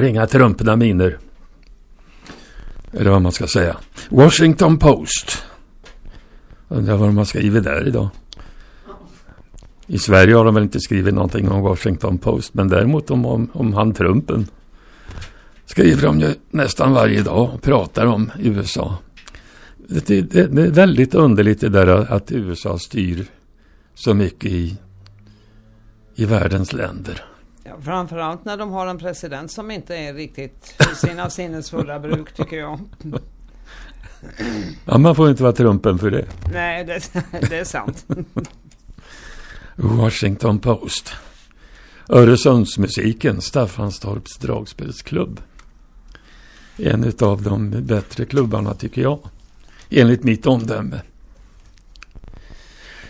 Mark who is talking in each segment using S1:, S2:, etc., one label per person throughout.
S1: Ja, här var inga trumpna miner. Eller vad man ska säga. Washington Post. Undrar vad de har skrivit där idag. I Sverige har de väl inte skrivit någonting om Washington Post. Men däremot om, om, om han Trumpen. Skriver de ju nästan varje dag och pratar om USA. Det, det, det är väldigt underligt det där att USA styr så mycket i, i världens länder.
S2: Ja, framförallt när de har en president som inte är riktigt sina sinnesfulla bruk tycker jag.
S1: Ja, man får inte vara trumpen för det.
S2: Nej, det, det är sant.
S1: Washington Post. Öresundsmusiken, Staffanstorps dragspelsklubb. En av de bättre klubbarna tycker jag. Enligt mitt omdöme.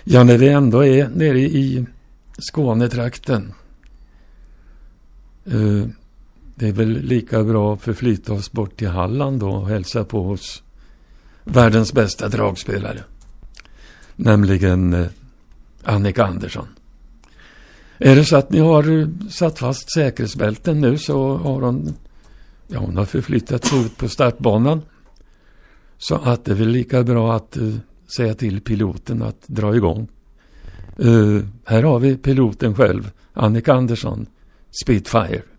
S1: Ja, när vi ändå är nere i Skånetrakten. Eh, det är väl lika bra att förflytta oss bort till Halland då och hälsa på hos världens bästa dragspelare. Nämligen eh, Annika Andersson. Är det så att ni har eh, satt fast säkerhetsbälten nu så har hon, ja, hon har förflyttat sig ut på startbanan. Så att det är väl lika bra att uh, säga till piloten att dra igång. Uh, här har vi piloten själv, Annika Andersson, Spitfire.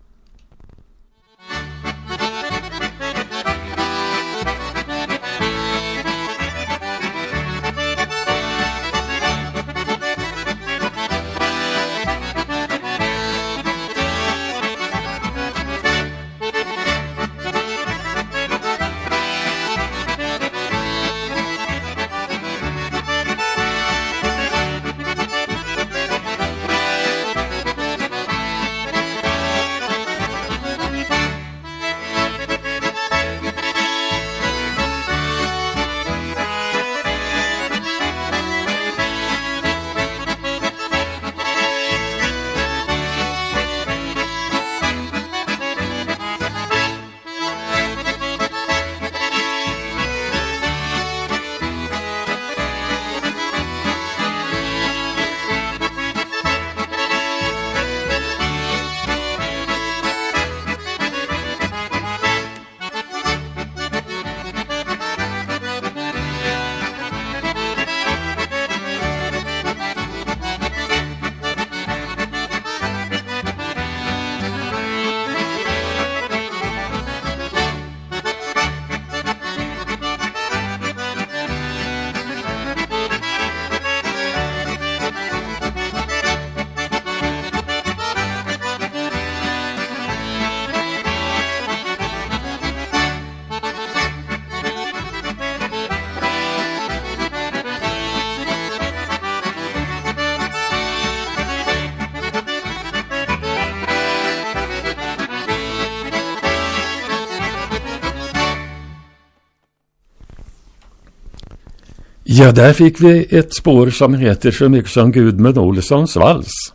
S1: Ja, där fick vi ett spår som heter så mycket som Gudmund Olssons vals.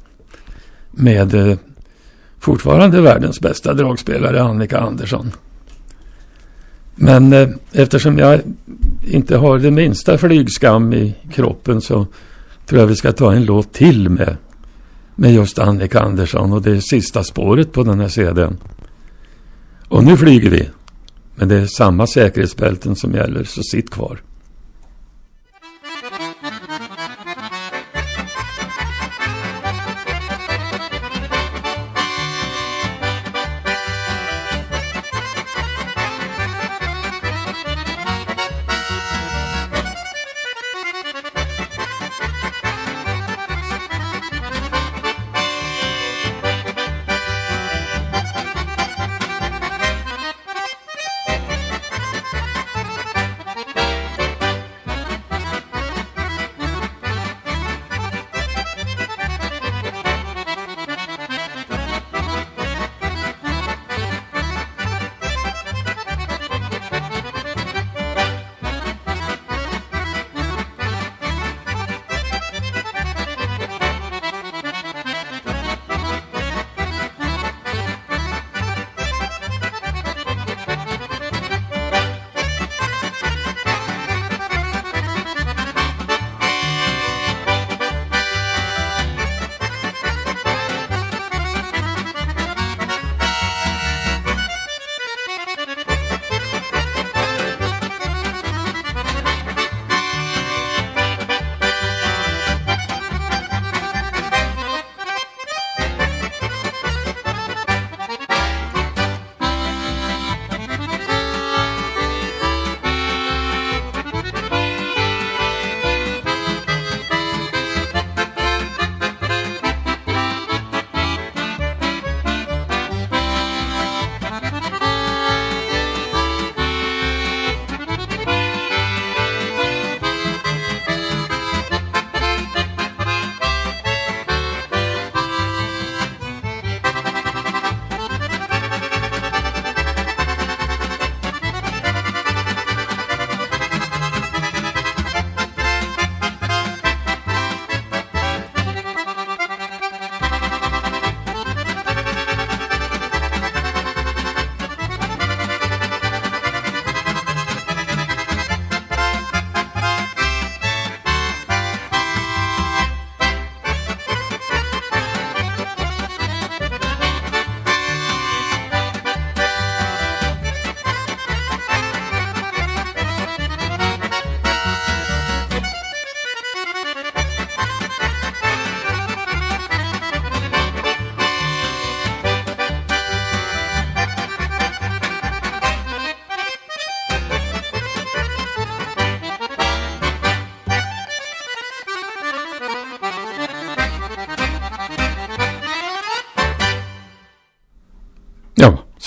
S1: Med eh, fortfarande världens bästa dragspelare Annika Andersson. Men eh, eftersom jag inte har det minsta flygskam i kroppen så tror jag vi ska ta en låt till med, med just Annika Andersson och det är sista spåret på den här CDn. Och nu flyger vi. Men det är samma säkerhetsbälten som gäller så sitt kvar.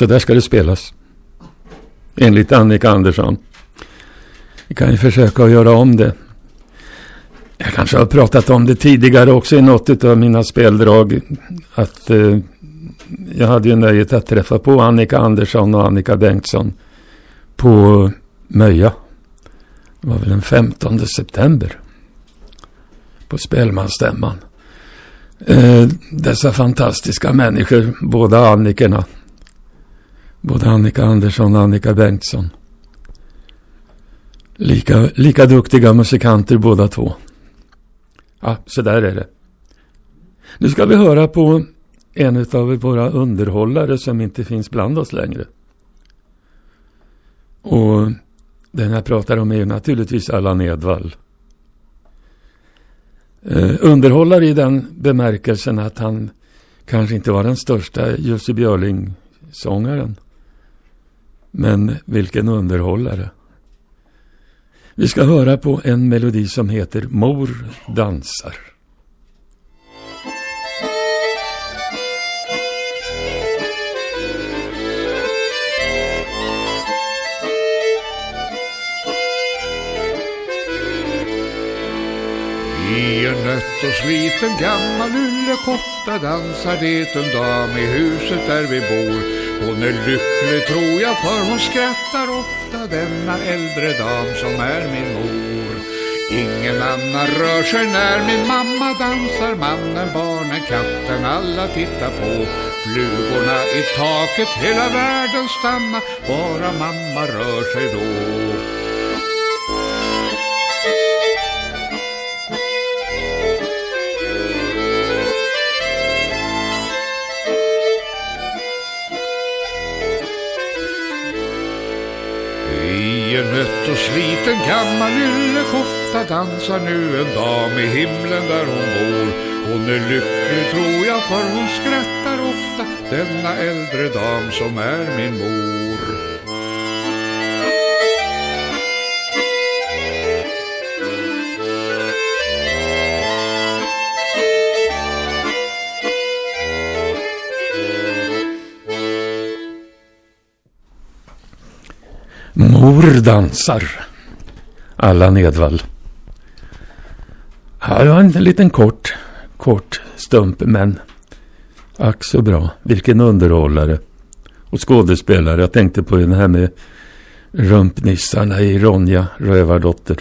S1: Så där ska det spelas. Enligt Annika Andersson. Vi kan ju försöka att göra om det. Jag kanske har pratat om det tidigare också i något av mina speldrag. Att eh, jag hade ju nöjet att träffa på Annika Andersson och Annika Bengtsson på Möja. Det var väl den 15 september. På spelmansstämman. Eh, dessa fantastiska människor, båda Annikerna. Både Annika Andersson och Annika Bengtsson. Lika, lika duktiga musikanter båda två. Ja, så där är det. Nu ska vi höra på en av våra underhållare som inte finns bland oss längre. Och den jag pratar om är ju naturligtvis Allan Edwall. Eh, underhållare i den bemärkelsen att han kanske inte var den största Jussi Björling-sångaren. Men vilken underhållare. Vi ska höra på en melodi som heter Mor dansar.
S3: I en nött och sliten gammal yllekofta dansar det en dam i huset där vi bor. Hon är lycklig tror jag för hon skrattar ofta denna äldre dam som är min mor. Ingen annan rör sig när min mamma dansar, mannen, barnen, katten, alla tittar på. Flugorna i taket, hela världen stannar, bara mamma rör sig då. I en nött och sliten gammal yllekofta dansar nu en dam i himlen där hon bor. Hon är lycklig tror jag för hon skrattar ofta denna äldre dam som är min mor.
S1: Mor dansar. Allan Edwall. Här var en liten kort, kort stump, men ack så bra. Vilken underhållare. Och skådespelare. Jag tänkte på den här med rumpnissarna i Ronja Rövardotter.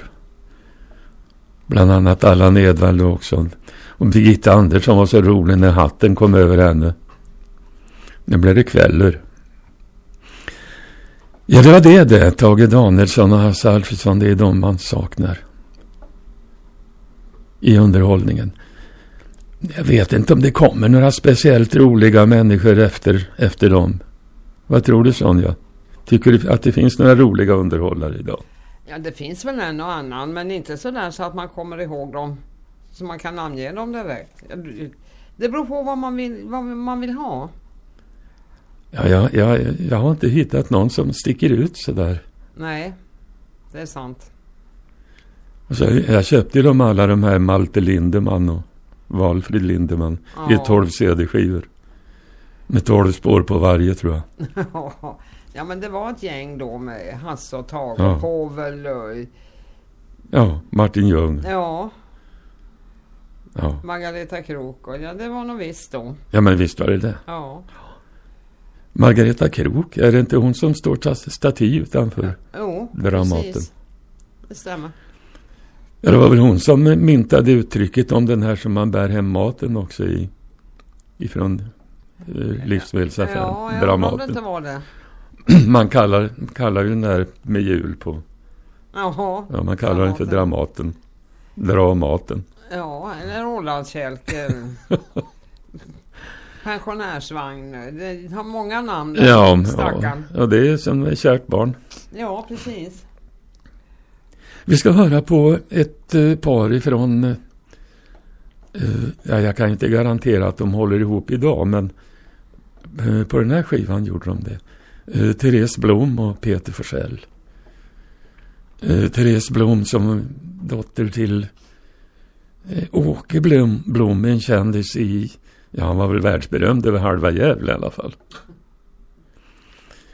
S1: Bland annat Allan Edwall också. Och Birgitta Andersson var så rolig när hatten kom över henne. Nu blev det kvällor. Ja, det var det det. Tage Danielsson och Hasse Alfredsson, det är de man saknar. I underhållningen. Jag vet inte om det kommer några speciellt roliga människor efter, efter dem. Vad tror du Sonja? Tycker du att det finns några roliga underhållare idag?
S2: Ja, det finns väl en och annan, men inte sådär så att man kommer ihåg dem. Så man kan namnge dem direkt. Det beror på vad man vill, vad man vill ha.
S1: Ja, jag, jag, jag har inte hittat någon som sticker ut sådär.
S2: Nej, det är sant.
S1: Och så, jag köpte ju dem alla de här Malte Lindeman och Valfrid Lindeman
S2: Ja.
S1: i 12 CD-skivor. Med 12 spår på varje tror jag.
S2: ja, men det var ett gäng då med Hasse och Tage
S1: Ja.
S2: Povel och
S1: Ja, Martin Ljung.
S2: ja,
S1: Ja.
S2: Margareta Krok och ja, det var nog visst då.
S1: ja, men visst var det det.
S2: Ja,
S1: Margareta Krok, är det inte hon som står staty utanför?
S2: jo,
S1: Dramaten.
S2: precis. Det stämmer.
S1: Ja, det var väl hon som myntade uttrycket om den här som man bär hem maten också i. Ifrån eh, livsmedelsaffären.
S2: Ja, jag om det
S1: Dramaten.
S2: inte var det.
S1: Man kallar, kallar ju den där med jul på.
S2: Jaha.
S1: Ja, man kallar den för
S2: Dramaten.
S1: Dramaten. Dramaten.
S2: Ja, eller Rållandskälke. Pensionärsvagn. Det har många namn.
S1: Ja, ja,
S2: Stackarn.
S1: ja, det är som ett kärt barn.
S2: Ja, precis.
S1: Vi ska höra på ett eh, par ifrån... Eh, ja, jag kan inte garantera att de håller ihop idag, men eh, på den här skivan gjorde de det. Eh, Therese Blom och Peter Forsell. Eh, Therese Blom som dotter till eh, Åke Blom, Blom, en kändis i... Ja, han var väl världsberömd över halva Gävle i alla fall.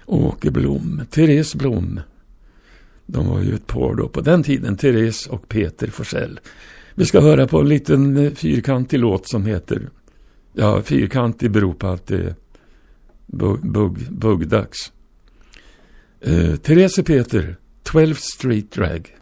S1: Åke Blom, Therese Blom. De var ju ett par då på den tiden, Therese och Peter Forsell. Vi ska höra på en liten eh, fyrkantig låt som heter, ja fyrkantig beror på att det är bugg, bug, bugdags. Eh, Therese och Peter, 12th Street Drag.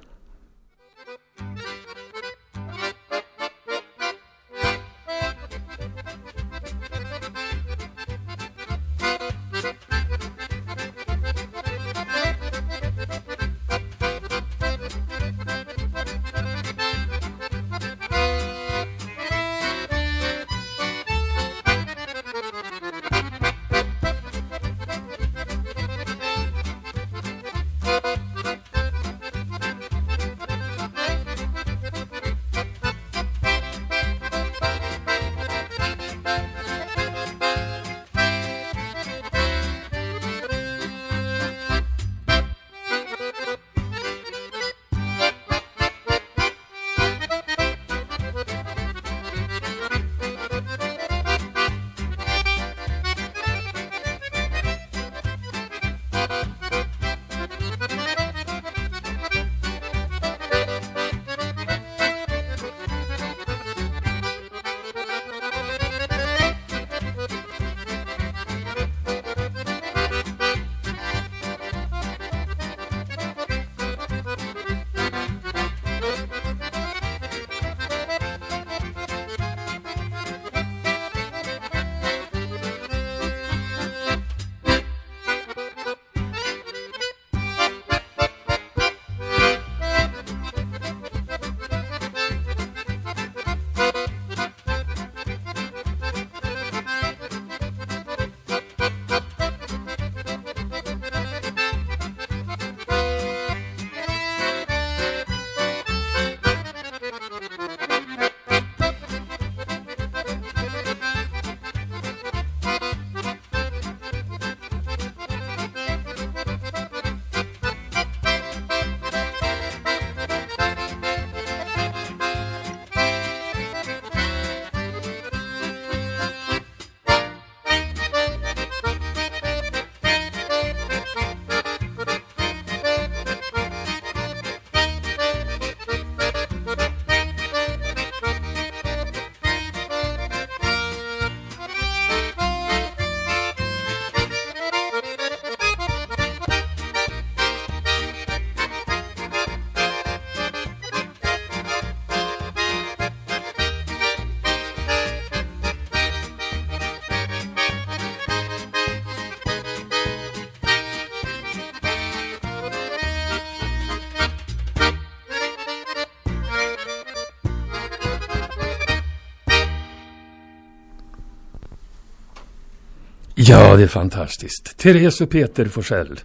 S1: Ja, det är fantastiskt. Therese och Peter Forsell.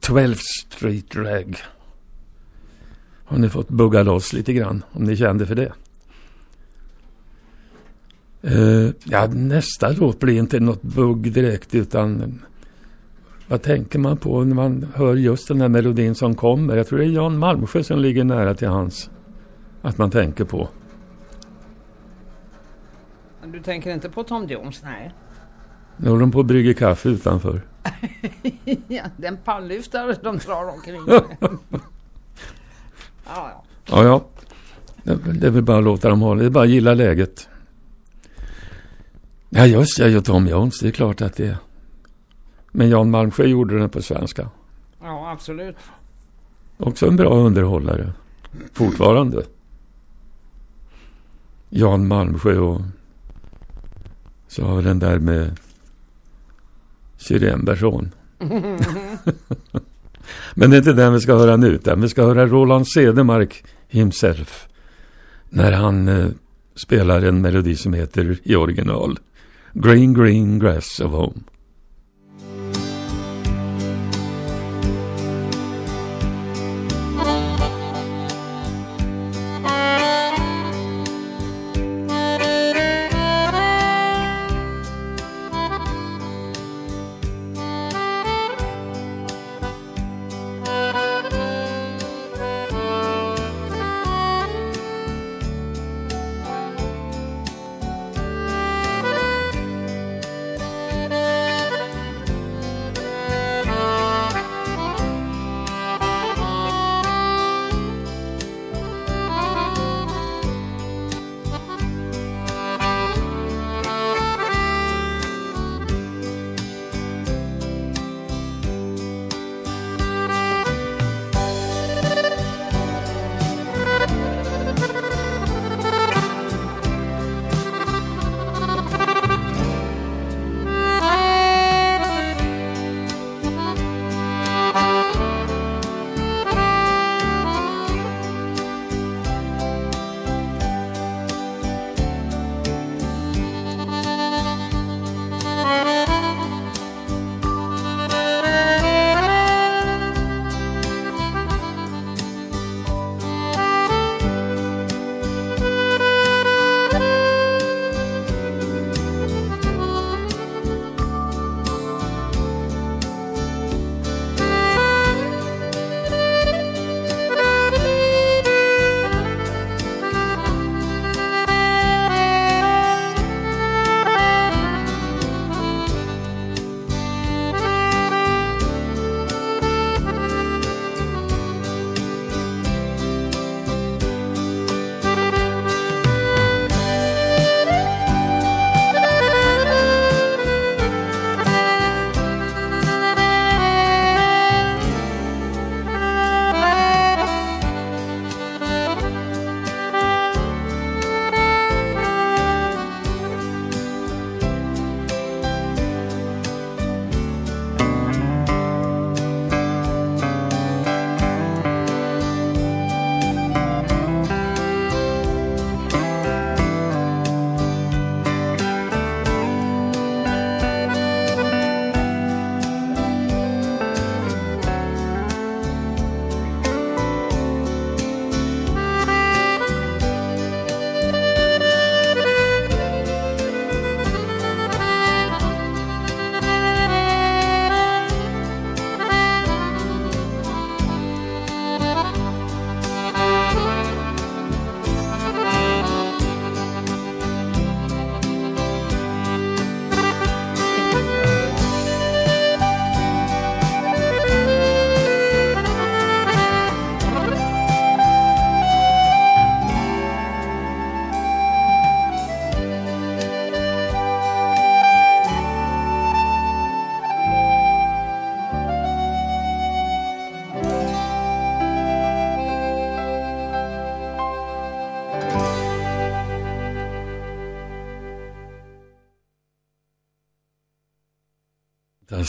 S1: 12 Street Drag. Har ni fått bugga loss lite grann om ni kände för det? Uh, ja, nästa låt blir inte något bugg direkt utan vad tänker man på när man hör just den här melodin som kommer? Jag tror det är Jan Malmsjö som ligger nära till hans att man tänker på.
S2: Du tänker inte på Tom Jones? Nej.
S1: Nu håller de på att brygga kaffe utanför.
S2: ja, den pallyftare de drar omkring
S1: ja, ja. Ja, ja. Det är väl bara att låta dem hålla. Det är bara att gilla läget. Ja, just jag gör Tom Jones. Det är klart att det är. Men Jan Malmsjö gjorde den på svenska.
S2: Ja, absolut.
S1: Också en bra underhållare. Fortfarande. Jan Malmsjö och så har den där med syrenperson. Men det är inte den vi ska höra nu, utan vi ska höra Roland Cedermark himself. När han eh, spelar en melodi som heter i original Green Green Grass of Home.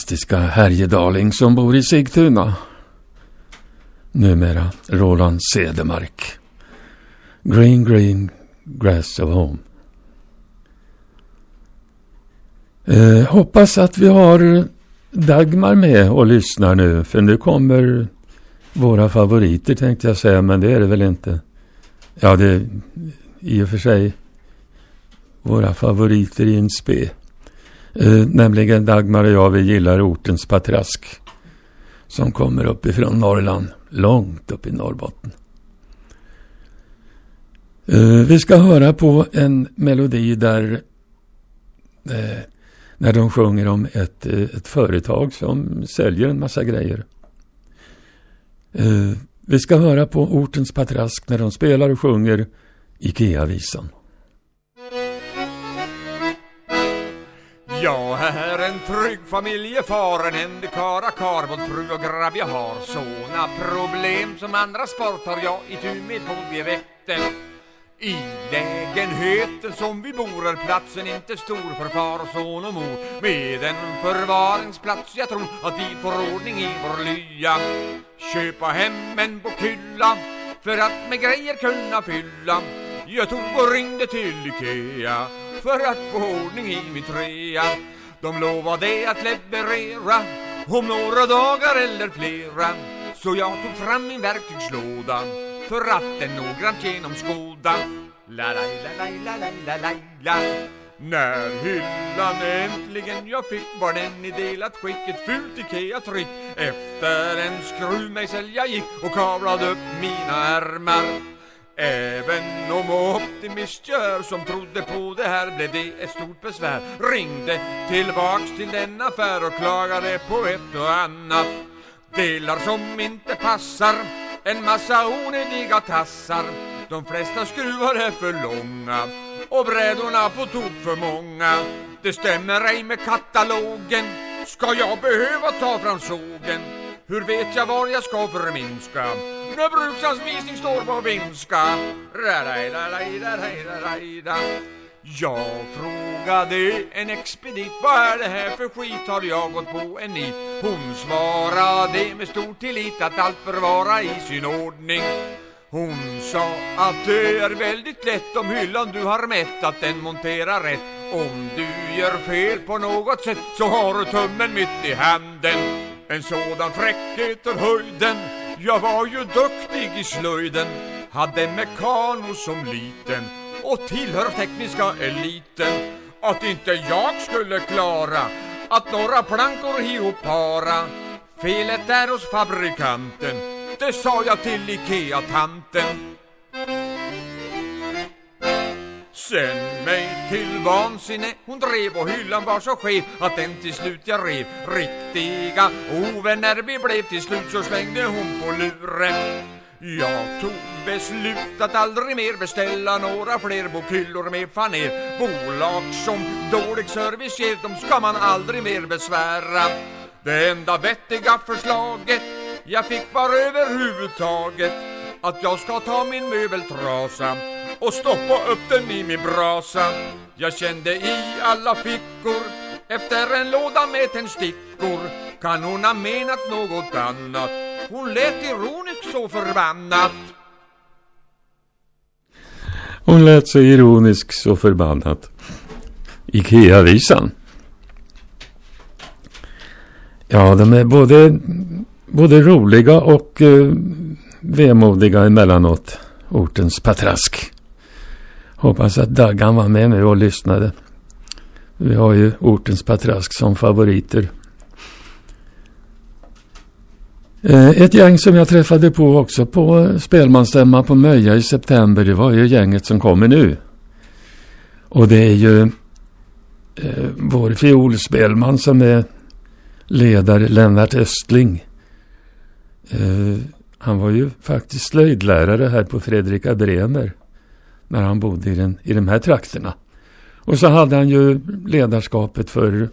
S1: Fantastiska Härjedaling som bor i Sigtuna. Numera Roland Cedermark. Green Green Grass of Home. Eh, hoppas att vi har Dagmar med och lyssnar nu, för nu kommer våra favoriter tänkte jag säga, men det är det väl inte. Ja, det är i och för sig våra favoriter i en spe. Eh, nämligen Dagmar och jag, vi gillar ortens patrask. Som kommer uppifrån Norrland, långt upp i Norrbotten. Eh, vi ska höra på en melodi där eh, när de sjunger om ett, eh, ett företag som säljer en massa grejer. Eh, vi ska höra på ortens patrask när de spelar och sjunger Ikea-visan.
S4: Jag är en trygg familjefar, en ende kara kar, både fru och grabb. Jag har såna problem som andra sport har jag i tur med på. I lägenheten som vi bor är platsen inte stor för far och son och mor. Med en förvaringsplats jag tror att vi får ordning i vår lya. Köpa hem en bokhylla för att med grejer kunna fylla. Jag tog och ringde till Ikea för att få ordning i min trea De lovade att leverera om några dagar eller flera. Så jag tog fram min verktygslåda för att den noggrant genomskåda. La la la la la la la la När hyllan äntligen jag fick var den i delat skick ett fult Ikea-trick Efter en skruvmejsel jag gick och kavlade upp mina ärmar. Även om optimist gör som trodde på det här blev det ett stort besvär. Ringde tillbaks till den affär och klagade på ett och annat. Delar som inte passar en massa onödiga tassar. De flesta skruvar är för långa och brädorna på tok för många. Det stämmer ej med katalogen Ska jag behöva ta fram sågen? Hur vet jag var jag ska förminska? När bruksanvisning står på finska? jag frågade en expedit Vad är det här för skit? Har jag gått på en nit? Hon svarade med stor tillit att allt bör vara i sin ordning. Hon sa att det är väldigt lätt om hyllan du har mätt att den monterar rätt. Om du gör fel på något sätt så har du tummen mitt i handen. En sådan fräckhet är höjden Jag var ju duktig i slöjden. Hade mekano som liten och tillhör tekniska eliten. Att inte jag skulle klara att några plankor hiopara Felet är hos fabrikanten Det sa jag till Ikea-tanten. Sen mig till vansinne Hon drev och hyllan var så skev Att den till slut jag rev Riktiga ovänner vi blev Till slut så slängde hon på luren. Jag tog beslut att aldrig mer beställa några fler bokhyllor med faner. Bolag som dålig service ger, de ska man aldrig mer besvära. Det enda vettiga förslaget jag fick var överhuvudtaget Att jag ska ta min möbeltrasa och stoppa upp den i min brasa Jag kände i alla fickor efter en låda med tändstickor Kan hon ha menat något annat hon lät ironisk så förbannat.
S1: Hon lät så ironisk så förbannat. Ikea-visan. Ja, de är både, både roliga och eh, vemodiga emellanåt. Ortens patrask. Hoppas att Daggan var med nu och lyssnade. Vi har ju ortens patrask som favoriter. Eh, ett gäng som jag träffade på också på spelmansstämma på Möja i september, det var ju gänget som kommer nu. Och det är ju eh, vår fiolspelman som är ledare, Lennart Östling. Eh, han var ju faktiskt slöjdlärare här på Fredrika Bremer när han bodde i, den, i de här trakterna. Och så hade han ju ledarskapet för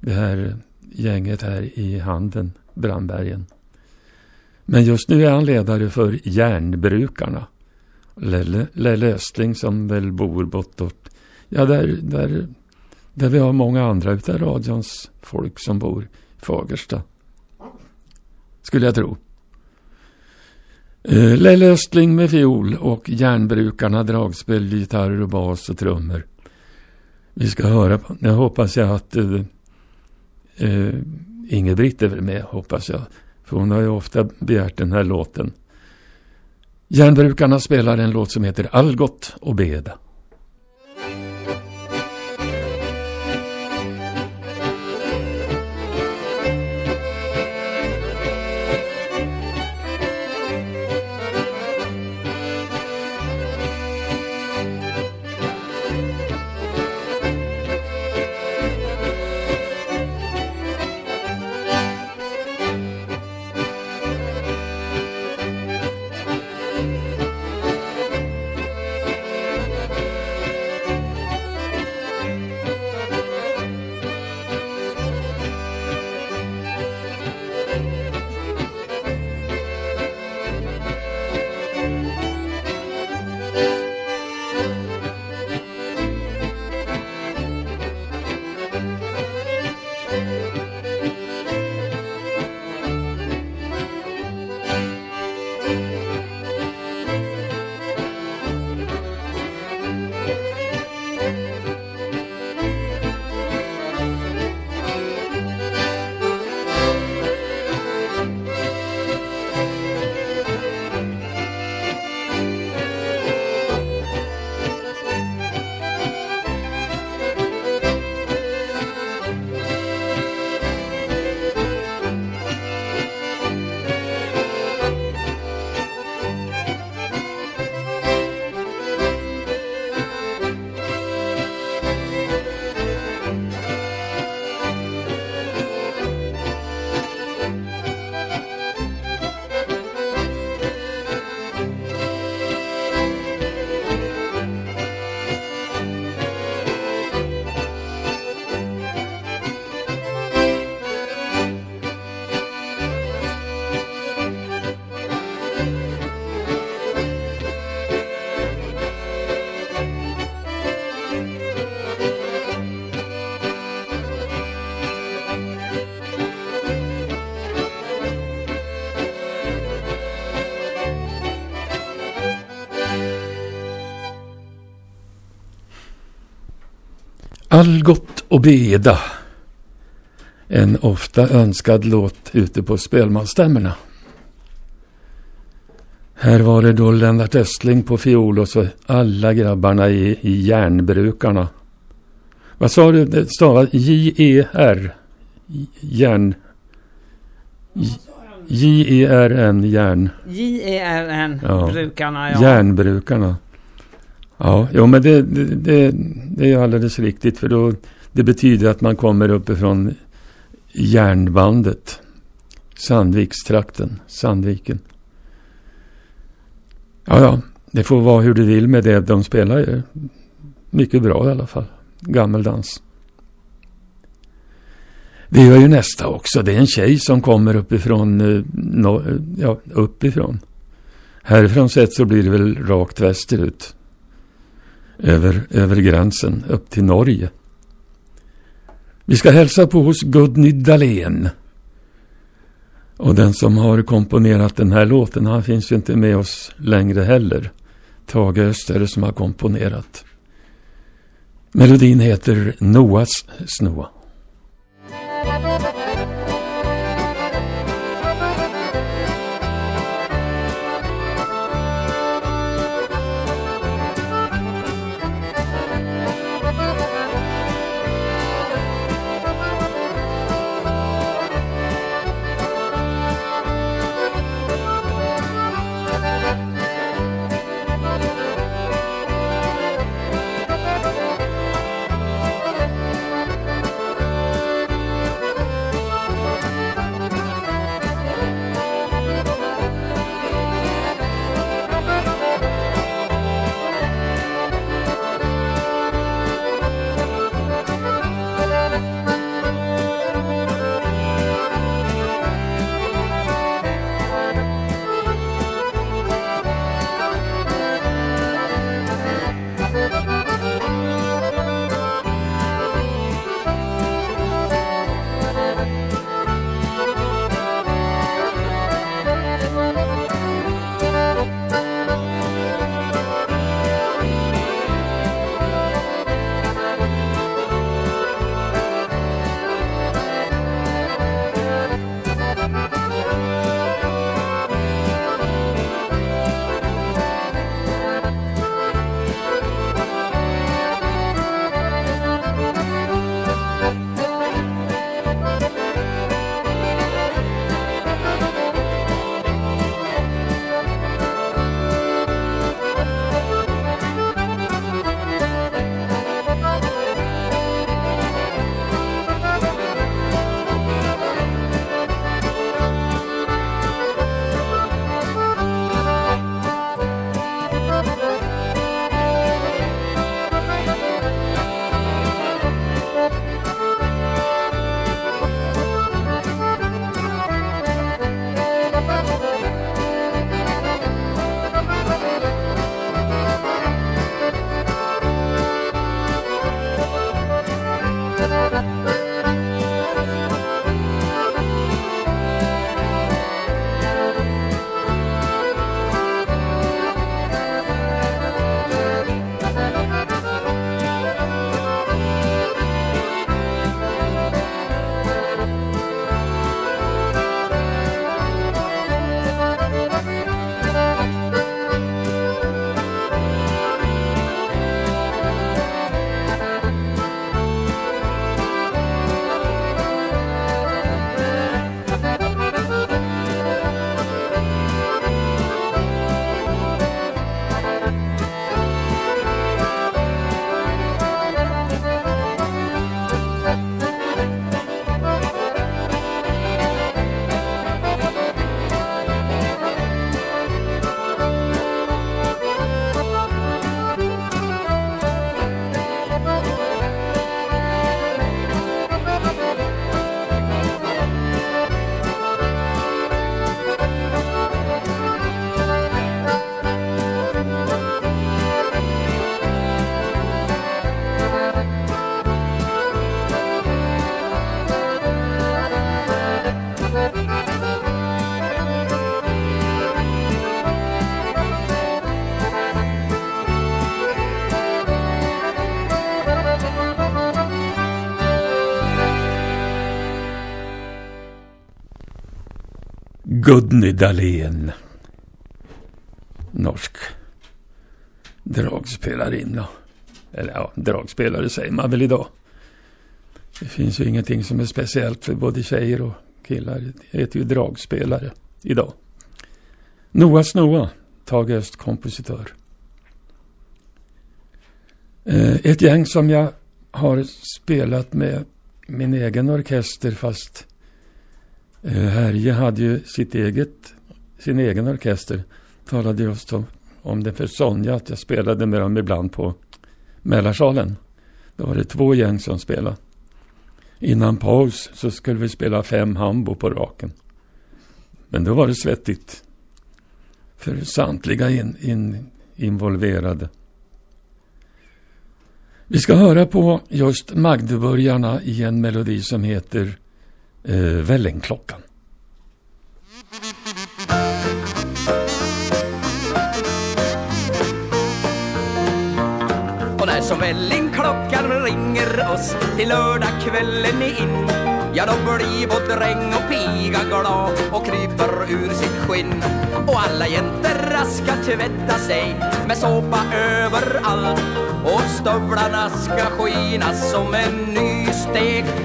S1: det här gänget här i Handen, Brandbergen. Men just nu är han ledare för järnbrukarna. Lelle, Lelle Östling som väl bor bortåt, ja där, där Där vi har många andra utav radions folk som bor i Fagersta. Skulle jag tro. Eh, Lelle Östling med fiol och järnbrukarna dragspel, gitarr och bas och trummor. Vi ska höra på. Jag hoppas jag att eh, eh, uh, uh, Inge-Britt är väl med, hoppas jag. För hon har ju ofta begärt den här låten. Järnbrukarna spelar en låt som heter Algot och Beda. Beda. En ofta önskad låt ute på spelmansstämmorna. Här var det då Lennart Östling på fiol och så alla grabbarna i, i järnbrukarna. Vad sa du? Det stavas J-E-R. Järn... J-E-R-N, järn.
S2: J-E-R-N,
S1: Ja.
S2: brukarna ja.
S1: Järnbrukarna. Ja, jo, men det, det, det, det är alldeles riktigt för då det betyder att man kommer uppifrån järnbandet. Sandvikstrakten, Sandviken. Ja, ja, det får vara hur du vill med det. De spelar ju mycket bra i alla fall. Gammeldans. Det gör ju nästa också. Det är en tjej som kommer uppifrån, eh, no, ja, uppifrån. Härifrån sett så blir det väl rakt västerut. Över, över gränsen upp till Norge. Vi ska hälsa på hos Gudny Dahlén. Och den som har komponerat den här låten, han finns ju inte med oss längre heller. Tage Öster som har komponerat. Melodin heter Noas snoa. Gudny Dahlén. Norsk dragspelarinna. Eller ja, dragspelare säger man väl idag. Det finns ju ingenting som är speciellt för både tjejer och killar. Det heter ju dragspelare idag. Noah Snoa, Tage Öst kompositör. Eh, ett gäng som jag har spelat med min egen orkester fast Eh, Herje hade ju sitt eget, sin egen orkester. Talade just om, om det för Sonja att jag spelade med dem ibland på Mälarsalen. Då var det två gäng som spelade. Innan paus så skulle vi spela fem hambo på raken. Men då var det svettigt. För samtliga in, in, involverade. Vi ska höra på just Magdeburgarna i en melodi som heter eh, Vällingklockan.
S5: Och när som vällingklockan ringer oss till lördagskvällen in Ja då blir både dräng och piga glad och kryper ur sitt skinn Och alla jäntor raska tvätta sig med såpa överallt Och stövlarna ska skina som en ny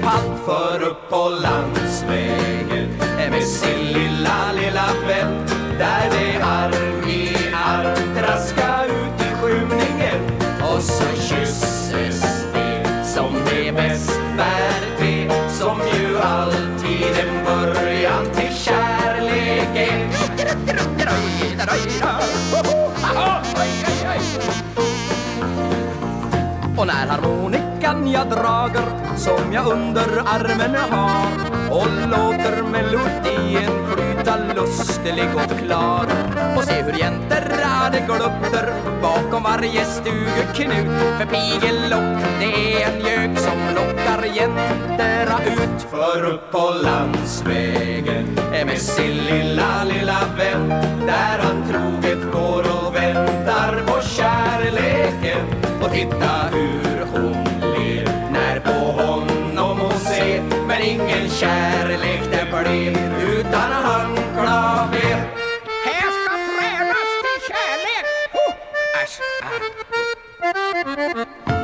S5: pall För upp på landsvägen. Med sin lilla, lilla vän Där de arm i arm. Traska ut i skymningen Och så kysses de som det bäst bär till Som ju alltid en början till kärlek är och när harmonikan jag drager som jag under armen har och låter melodin flyta lustig och klar. Och se hur jäntorna det glutter bakom varje stugeknut. För pigelock det är en gök som lockar jäntorna ut. För upp på landsvägen med sin lilla, lilla vän där han troget går och väntar på kärleken. Och titta hur ingen kärlek det blir utan handklaver Här ska tränas till kärlek! Oh, asch, ah.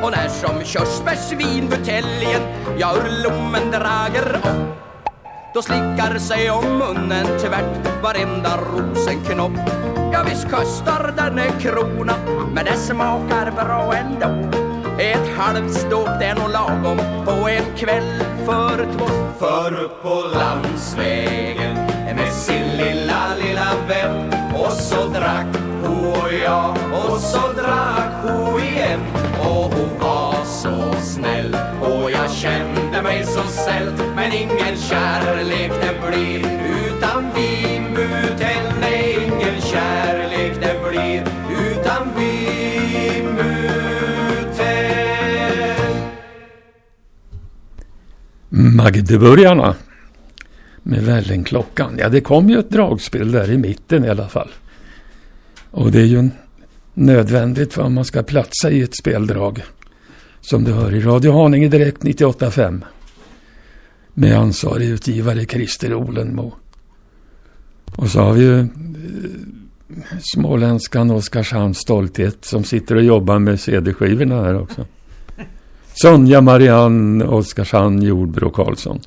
S5: Och när som körsbärsvinbuteljen jag ur lommen drager upp då slickar sig om munnen tvärt varenda rosenknopp Ja visst kostar den en krona men det smakar bra ändå ett halvståp det är nog lagom på en kväll. För två För upp på landsvägen med sin lilla, lilla vän. Och så drack hon och jag och så drack hon igen. Och hon var så snäll och jag kände mig så säll Men ingen kärlek det blir utan vinbutelj
S1: Magdeburgarna med Vällingklockan. Ja, det kom ju ett dragspel där i mitten i alla fall. Och det är ju nödvändigt för om man ska platsa i ett speldrag. Som du hör i Radio Haninge Direkt 98.5. Med ansvarig utgivare Christer Olenmo. Och så har vi ju eh, småländskan Oskarshamns stolthet som sitter och jobbar med CD-skivorna här också. Sonja Marianne Oskarshamn Jordbro Karlsson.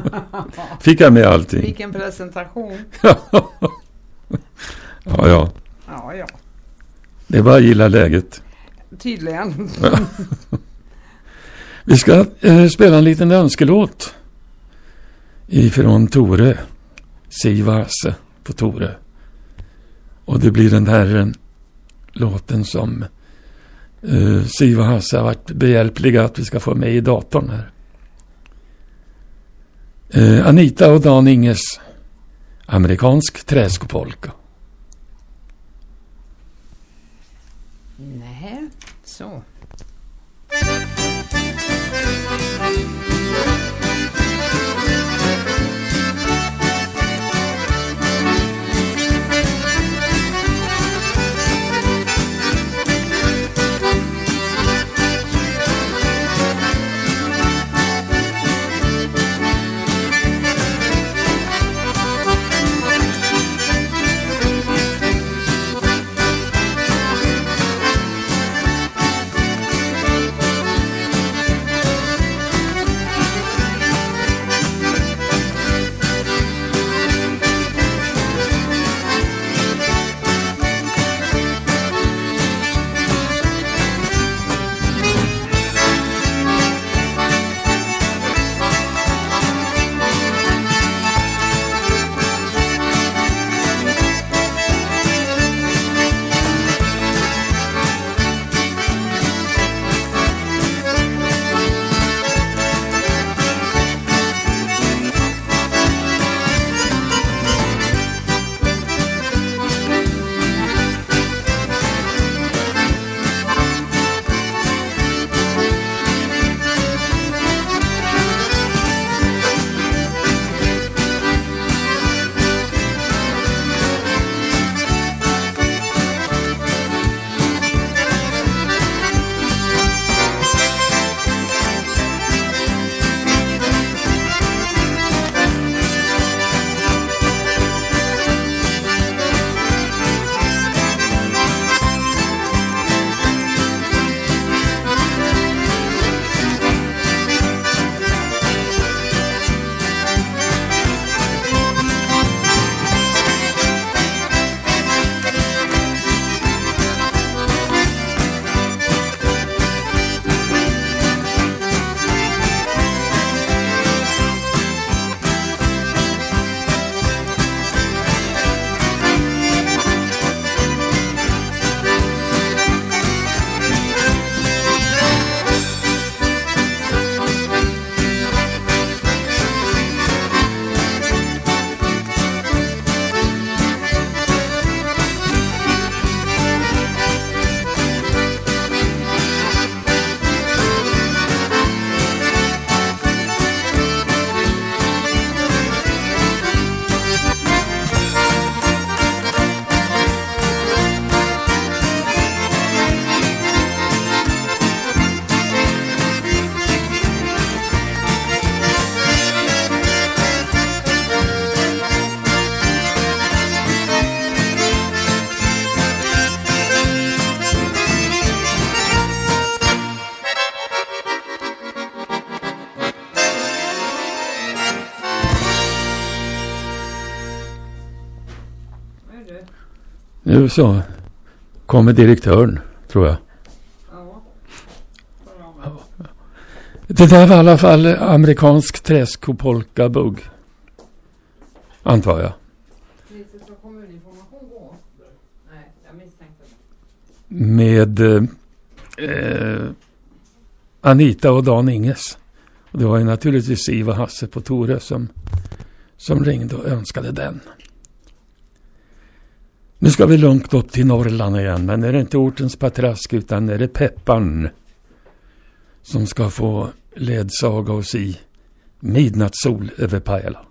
S1: Fick jag med allting?
S2: Vilken presentation.
S1: ja, ja.
S2: Ja, ja.
S1: Det är bara att gilla läget.
S2: Tydligen.
S1: Vi ska eh, spela en liten önskelåt. Ifrån Tore. Sivasse på Tore. Och det blir den här eh, låten som eh, Siv och Hasse har varit behjälpliga att vi ska få med i datorn här. Eh, Anita och Dan Inges amerikansk träskopolka.
S2: Nej, så.
S1: Så kommer direktören, tror jag. Det där var i alla fall amerikansk träskopolka-bugg. Antar jag. Med eh, Anita och Dan Inges. Och det var ju naturligtvis Siv och Hasse på Tore som, som ringde och önskade den. Nu ska vi lugnt upp till Norrland igen, men är det inte ortens patrask utan är det pepparn som ska få ledsaga oss i midnattssol över Pajala.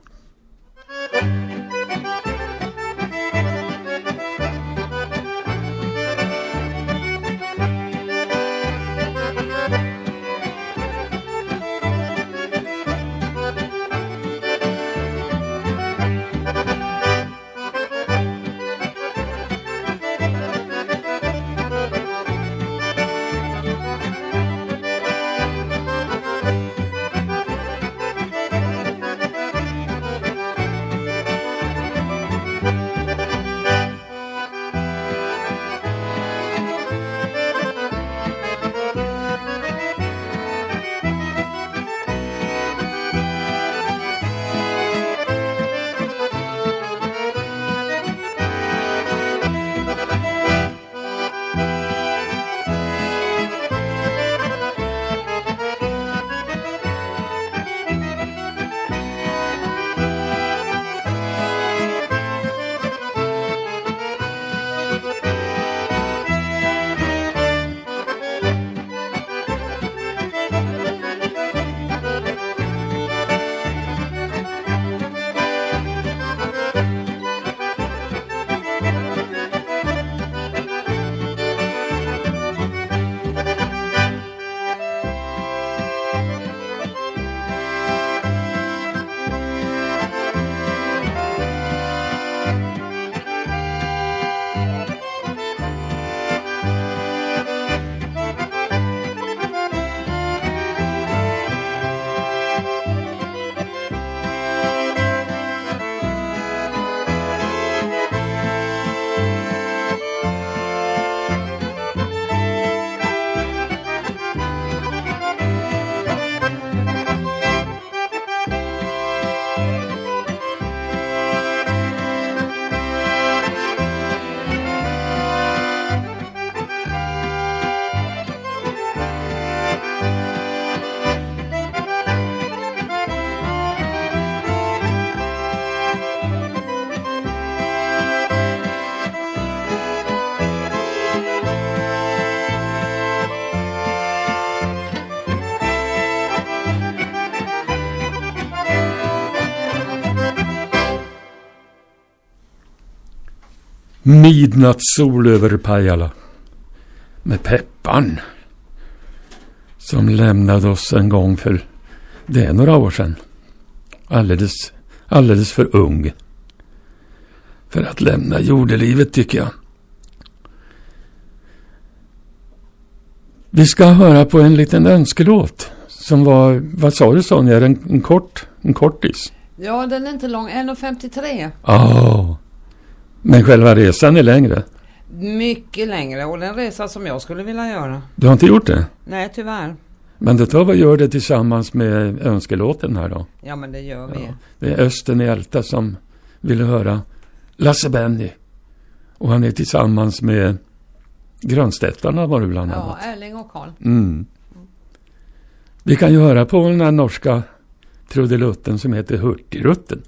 S1: Midnattssol över Pajala. Med Peppan. Som lämnade oss en gång för det är några år sedan. Alldeles, alldeles för ung. För att lämna jordelivet tycker jag. Vi ska höra på en liten önskelåt. Som var, vad sa du Sonja, en, en kort, en kortis?
S2: Ja, den är inte lång. 1.53.
S1: Ja. Oh. Men själva resan är längre?
S2: Mycket längre och den resa som jag skulle vilja göra.
S1: Du har inte gjort det?
S2: Nej, tyvärr.
S1: Men då tar vi och gör det tillsammans med önskelåten här då.
S2: Ja, men det gör vi. Ja.
S1: Det är Östen i Älta som ville höra Lasse Benny. Och han är tillsammans med Grönstettarna var det bland annat.
S2: Ja, Erling och Karl.
S1: Mm. Vi kan ju höra på den här norska trudelutten som heter Hurtigrutten.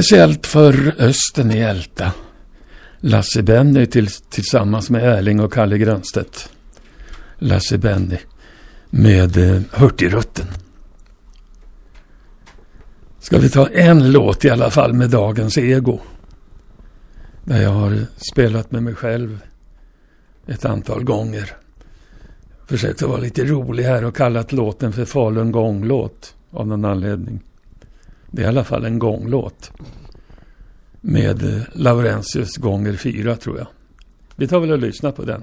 S1: Speciellt för Östen i Älta. Lasse Benny till, tillsammans med Erling och Kalle Grönstedt. Lasse Benny med eh, Hurtigruten. Ska vi ta en låt i alla fall med dagens ego. Där jag har spelat med mig själv ett antal gånger. Försökt att vara lite rolig här och kallat låten för Falun gånglåt av någon anledning. Det är i alla fall en gånglåt. Med Laurentius gånger fyra tror jag. Vi tar väl och lyssnar på den.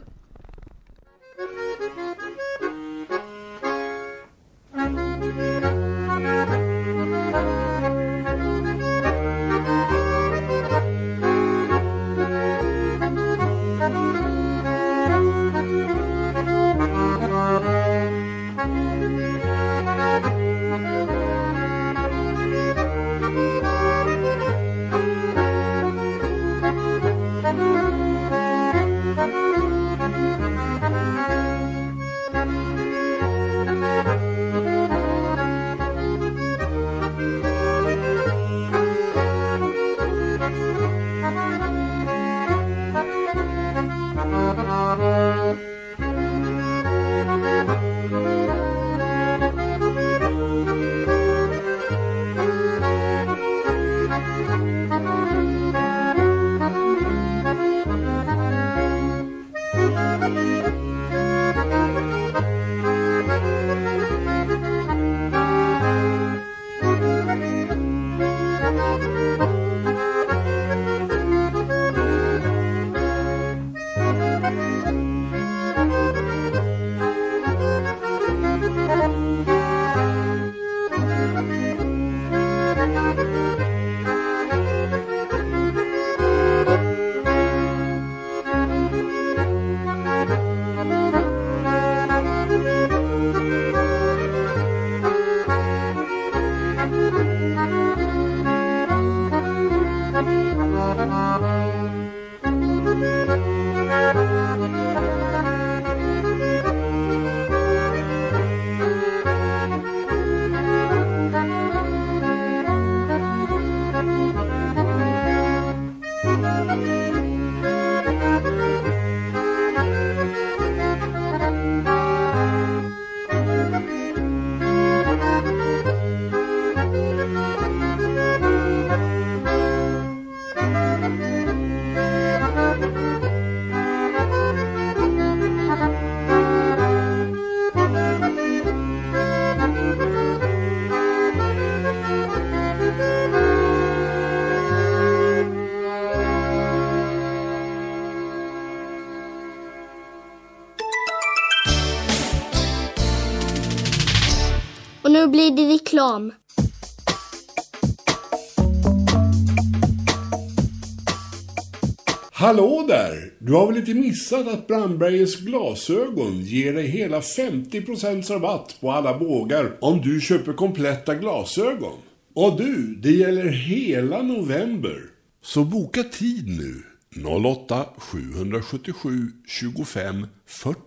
S6: Hallå där! Du har väl inte missat att Brandbergens glasögon ger dig hela 50% rabatt på alla bågar om du köper kompletta glasögon. Och du, det gäller hela november. Så boka tid nu. 08 777 25 40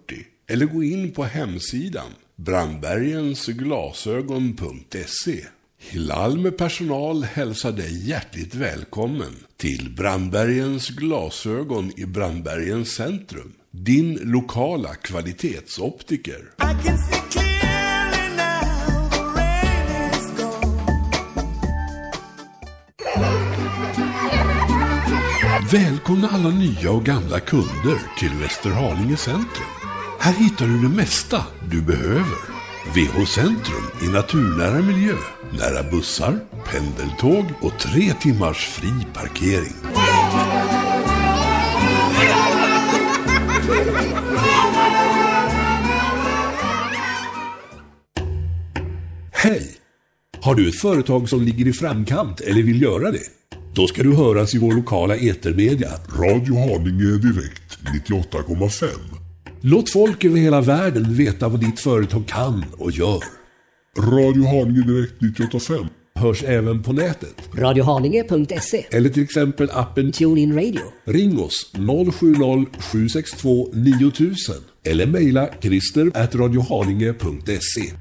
S6: eller gå in på hemsidan brandbergensglasögon.se Hilal med personal hälsar dig hjärtligt välkommen till Brandbergens glasögon i Brandbergens centrum. Din lokala kvalitetsoptiker. Välkomna alla nya och gamla kunder till Västerhaninge centrum. Här hittar du det mesta du behöver. VH Centrum i naturnära miljö, nära bussar, pendeltåg och tre timmars fri parkering. Hej! Har du ett företag som ligger i framkant eller vill göra det? Då ska du höras i vår lokala etermedia, Radio Haninge Direkt 98,5. Låt folk över hela världen veta vad ditt företag kan och gör. Radio Haninge Direkt 98,5 hörs även på nätet.
S7: Radiohaninge.se
S6: Eller till exempel appen
S7: TuneIn Radio
S6: Ring oss 070 762 9000 eller mejla christer at radiohaninge.se.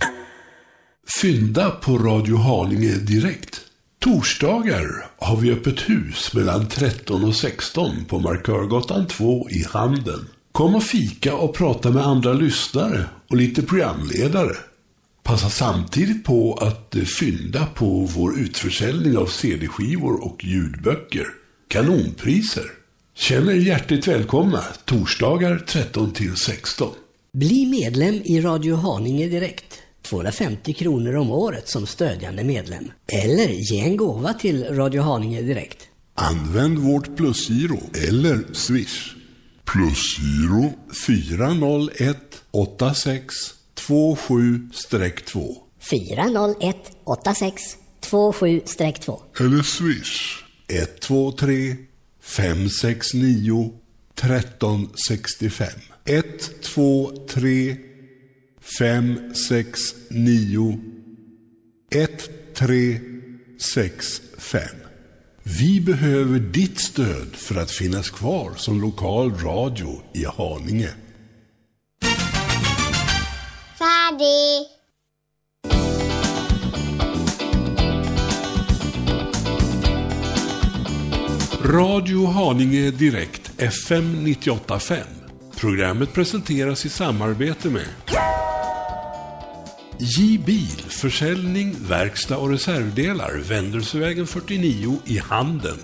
S6: Fynda på Radio Haninge Direkt. Torsdagar har vi öppet hus mellan 13 och 16 på Markörgatan 2 i Handen. Kom och fika och prata med andra lyssnare och lite programledare. Passa samtidigt på att eh, fynda på vår utförsäljning av CD-skivor och ljudböcker. Kanonpriser! Känn er hjärtligt välkomna torsdagar 13 till 16.
S7: Bli medlem i Radio Haninge Direkt. 250 kronor om året som stödjande medlem. Eller ge en gåva till Radio Haninge Direkt.
S6: Använd vårt plusgiro eller swish. Plusgiro 401 86 27-2
S8: 40186 27-2.
S6: eller swish 123 569 1365 123 569 1365 Vi behöver ditt stöd för att finnas kvar som lokal radio i Haninge.
S8: Färdig!
S6: Radio Haninge Direkt FM 98.5. Programmet presenteras i samarbete med J-bil, försäljning, verkstad och reservdelar, Vändelsevägen 49 i Handen.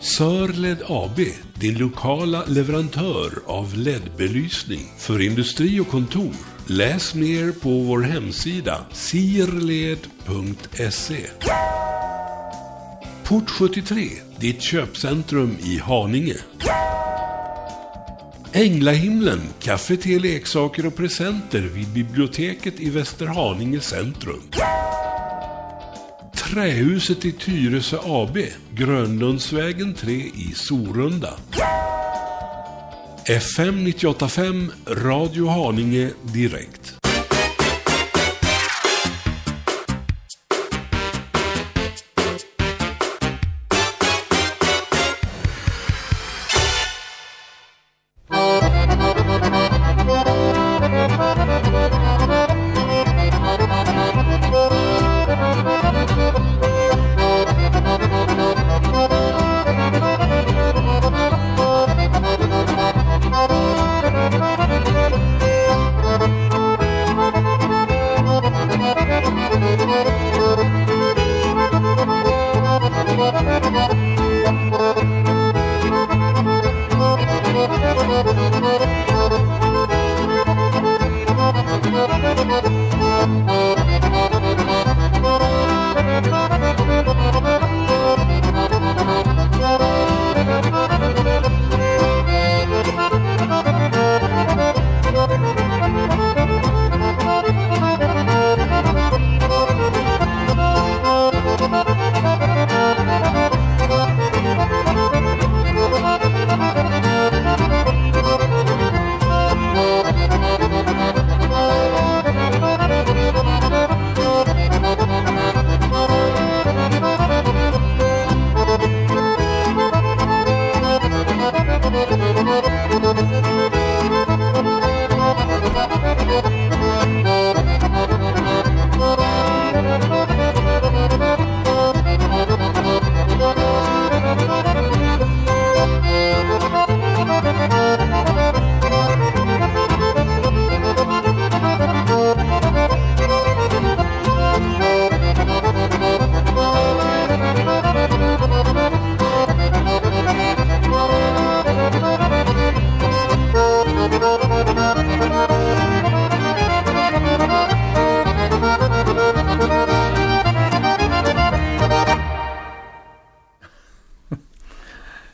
S6: Sörled AB, din lokala leverantör av LED-belysning för industri och kontor. Läs mer på vår hemsida sirled.se. Port 73, ditt köpcentrum i Haninge. Änglahimlen, kaffe, te, leksaker och presenter vid biblioteket i Västerhaninge centrum. Trähuset i Tyresö AB, Grönlundsvägen 3 i Sorunda. FM 985, Radio Haninge direkt.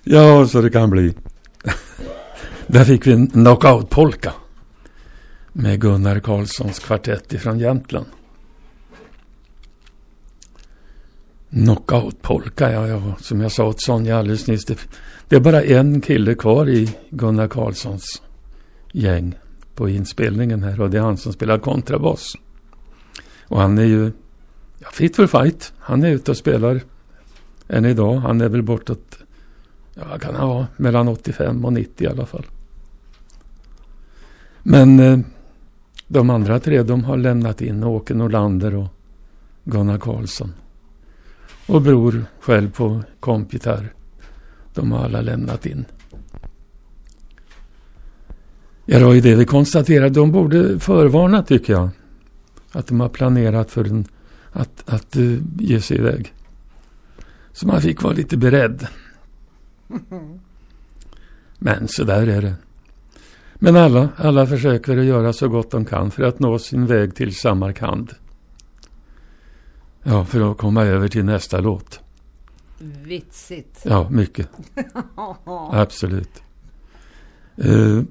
S1: Ja, så det kan bli. Där fick vi en knockout-polka. Med Gunnar Karlssons kvartett ifrån Jämtland. Knockout-polka, ja, ja, som jag sa åt Sonja alldeles nyss. Det, det är bara en kille kvar i Gunnar Karlssons gäng på inspelningen här och det är han som spelar kontrabas. Och han är ju ja, fit for fight. Han är ute och spelar än idag. Han är väl bortåt Ja. Mellan 85 och 90 i alla fall. Men eh, de andra tre de har lämnat in Åke Norlander och Gunnar Karlsson. Och Bror själv på kompgitarr. De har alla lämnat in. Ja, det var ju det vi konstaterade. De borde förvarna tycker jag. Att de har planerat för en, att, att uh, ge sig iväg. Så man fick vara lite beredd. Men så där är det. Men alla, alla försöker att göra så gott de kan för att nå sin väg till Samarkand. Ja, för att komma över till nästa låt.
S2: Vitsigt.
S1: Ja, mycket. Absolut. Uh,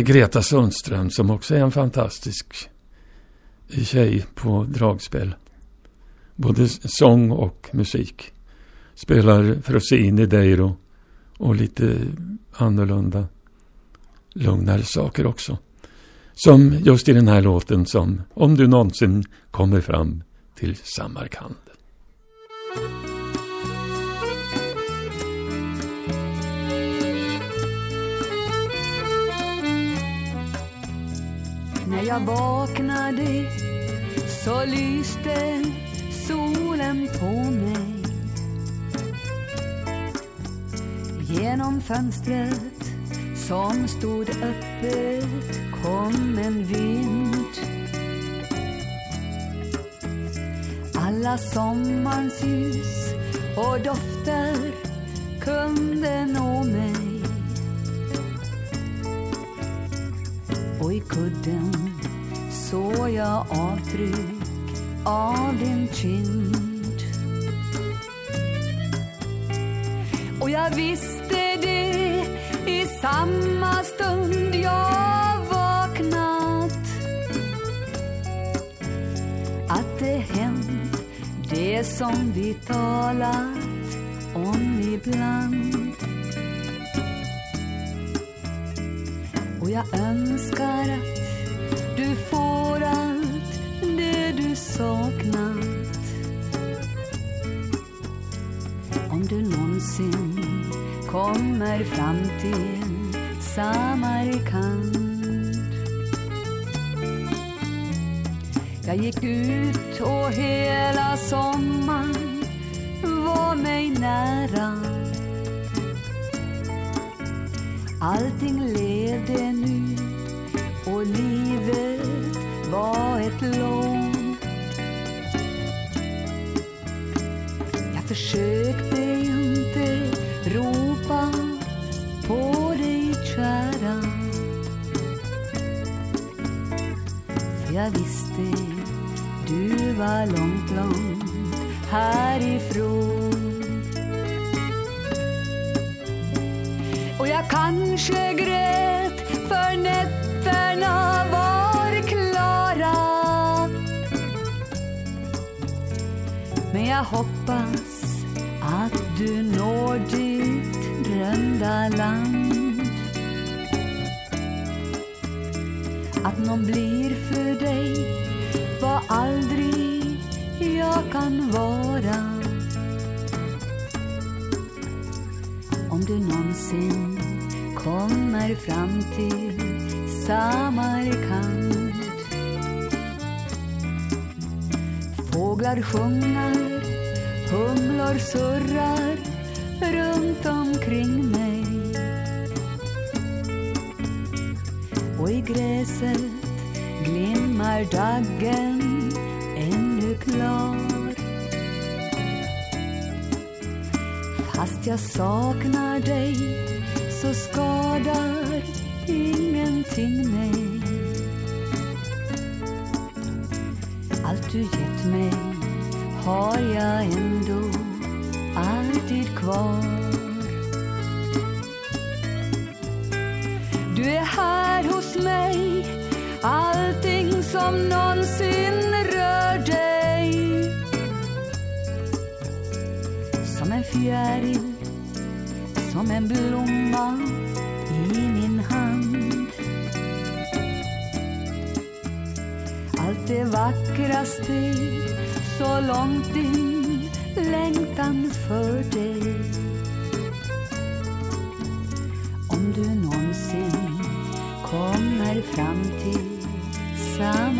S1: Greta Sundström som också är en fantastisk tjej på dragspel. Både sång och musik. Spelar Frosini Deiro och lite annorlunda lugnare saker också. Som just i den här låten som Om du någonsin kommer fram till Samarkand.
S9: När jag vaknade så lyste solen på mig Genom fönstret som stod öppet kom en vind. Alla sommarens ljus och dofter kunde nå mig. Och i kudden såg jag avtryck av din kind. Och jag visste det i samma stund jag vaknat. Att det hänt det som vi talat om ibland. Och jag önskar att du får allt det du saknat om du någonsin kommer fram till Samarkand. Jag gick ut och hela sommaren var mig nära. Allting levde nu och livet var ett lån. Jag försökte jag visste du var långt, långt härifrån. Och jag kanske grät för nätterna var klara. Men jag hoppas att du når ditt drömda land. Någon blir för dig vad aldrig jag kan vara. Om du någonsin kommer fram till Samarkand. Fåglar sjunger, humlor surrar runt omkring mig. Och i gräset är daggen ännu klar. Fast jag saknar dig så skadar ingenting mig. Allt du gett mig har jag ändå alltid kvar. Som en fjäril, som en blomma i min hand. Allt det vackraste så långt din längtan för dig. Om du någonsin kommer fram till Samarkand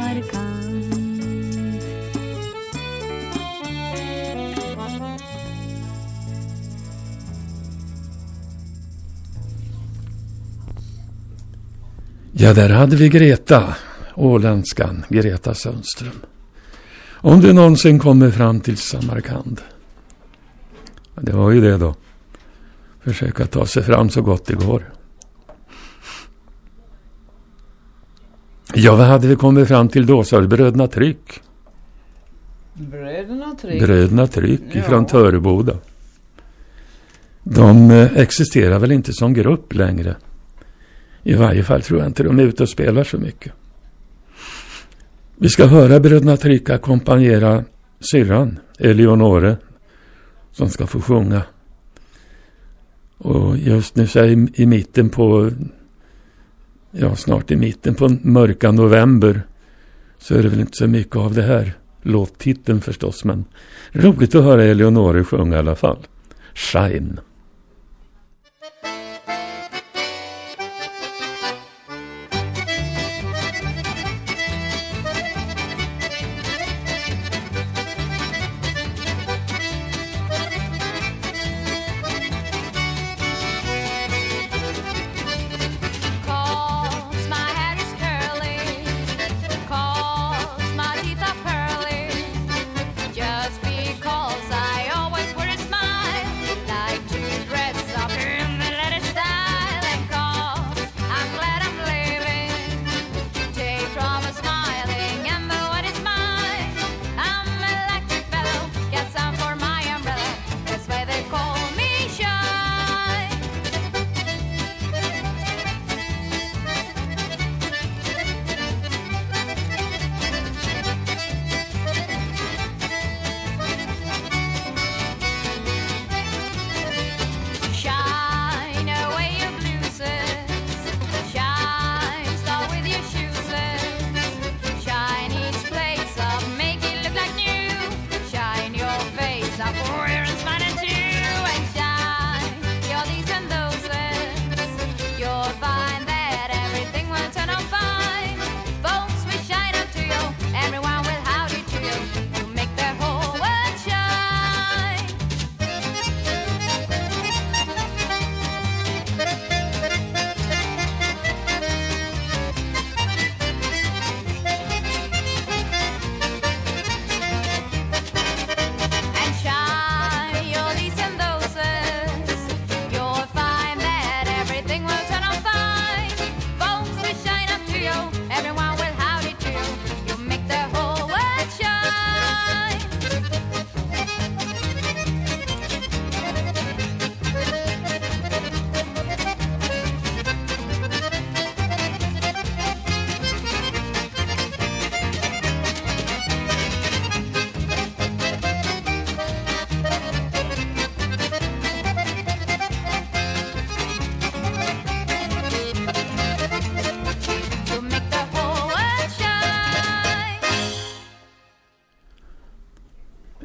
S1: Ja, där hade vi Greta, åländskan Greta Sundström. Om du någonsin kommer fram till Samarkand. Det var ju det då. Försöka ta sig fram så gott det går. Ja, vad hade vi kommit fram till då? Så Bröderna Tryck.
S2: Bröderna Tryck.
S1: Bröderna Tryck
S2: Ja.
S1: ifrån Töreboda. De eh, existerar väl inte som grupp längre. I varje fall tror jag inte de är ute och spelar så mycket. Vi ska höra Bröderna Tryck ackompanjera syrran, Eleonore, som ska få sjunga. Och just nu så är i, i mitten på, ja snart i mitten på mörka november, så är det väl inte så mycket av det här låttiteln förstås, men roligt att höra Eleonore sjunga i alla fall. Shine.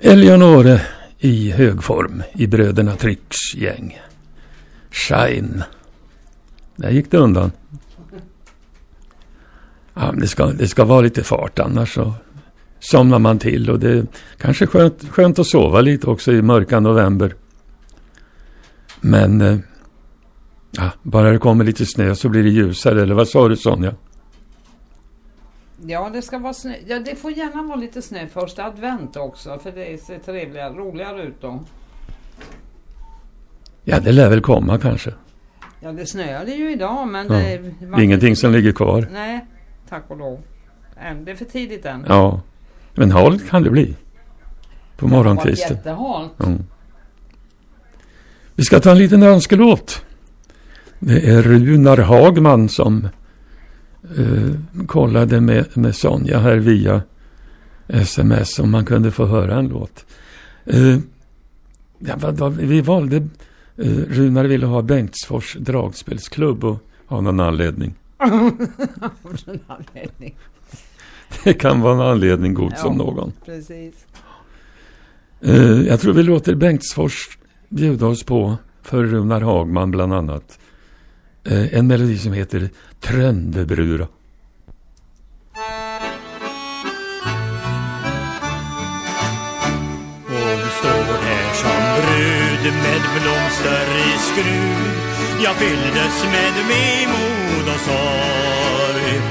S1: Eleonore i hög form i Bröderna Trycks gäng. Shine. Där gick det undan. Ja, det, ska, det ska vara lite fart annars så somnar man till och det är kanske skönt, skönt att sova lite också i mörka november. Men eh, ja, bara det kommer lite snö så blir det ljusare, eller vad sa du Sonja?
S2: Ja, det ska vara snö. Ja, det får gärna vara lite snö första advent också, för det ser trevligare, roligare ut då.
S1: Ja, det lär väl komma kanske.
S2: Ja, det snöade ju idag, men
S1: Ja.
S2: det... man-
S1: Ingenting som ligger kvar.
S2: Nej, tack och lov. Än, det är för tidigt än.
S1: Ja, men halt kan det bli. På
S2: Det har varit
S1: morgonkvisten. Mm. Vi ska ta en liten önskelåt. Det är Runar Hagman som eh, kollade med, med Sonja här via sms om man kunde få höra en låt. Eh, ja, vad, vad, vi valde, eh, Runar ville ha Bengtsfors dragspelsklubb och av någon anledning.
S2: Av någon anledning.
S1: Det kan vara en anledning god som
S2: Ja.
S1: någon.
S2: Precis.
S1: Jag tror vi låter Bengtsfors bjuda oss på, för Runar Hagman bland annat, Eh, en melodi som heter Tröndebrura.
S10: Hon står där som brud med blomster i skrud. Jag fylldes med vemod och sorg.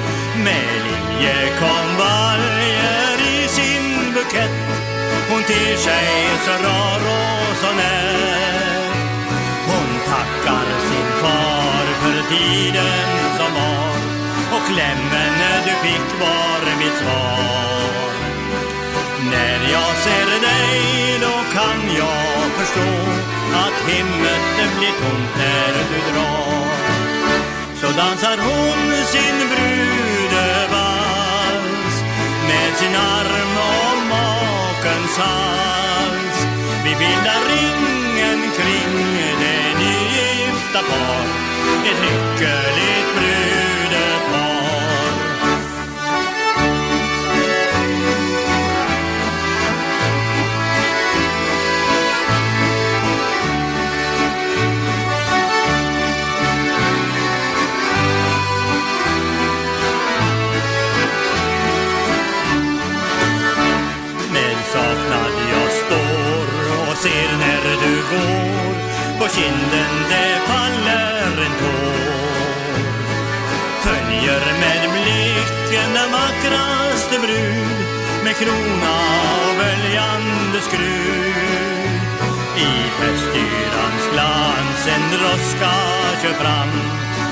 S10: Med liljekonvaljer i sin bukett. Hon ter sig så rar och så när. Hon tackar sin far för tiden som var. Och klämmen du fick var mitt svar. När jag ser dig då kan jag förstå Att hemmet blir tomt när du drar. Så dansar hon sin brudevals Med sin arm om makens hals. Vi bildar ringen kring det nygifta par. Ett lyckligt brudepar. Men saknad jag står och ser när du går. På kinden det faller en tår. Följer med blicken den vackraste brud Med krona och böljande skrud. I festyrans glans en droska kör fram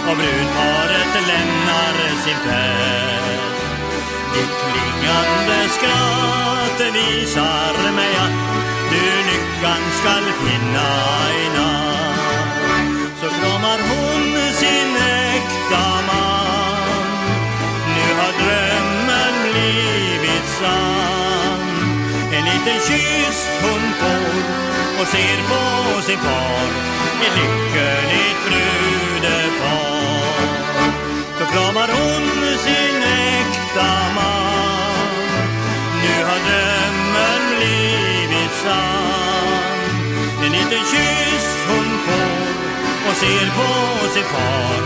S10: Och brudparet lämnar sin fest. Ditt klingande skratt visar mig att du lyckan skall finna i natt. Så kramar hon sin äkta man. Nu har drömmen blivit sann. En liten kyss hon får och ser på sin far. Ett lyckligt brudepar. Så kramar hon sin äkta man Nu har drömmen blivit sann En liten kyss hon får och ser på sin far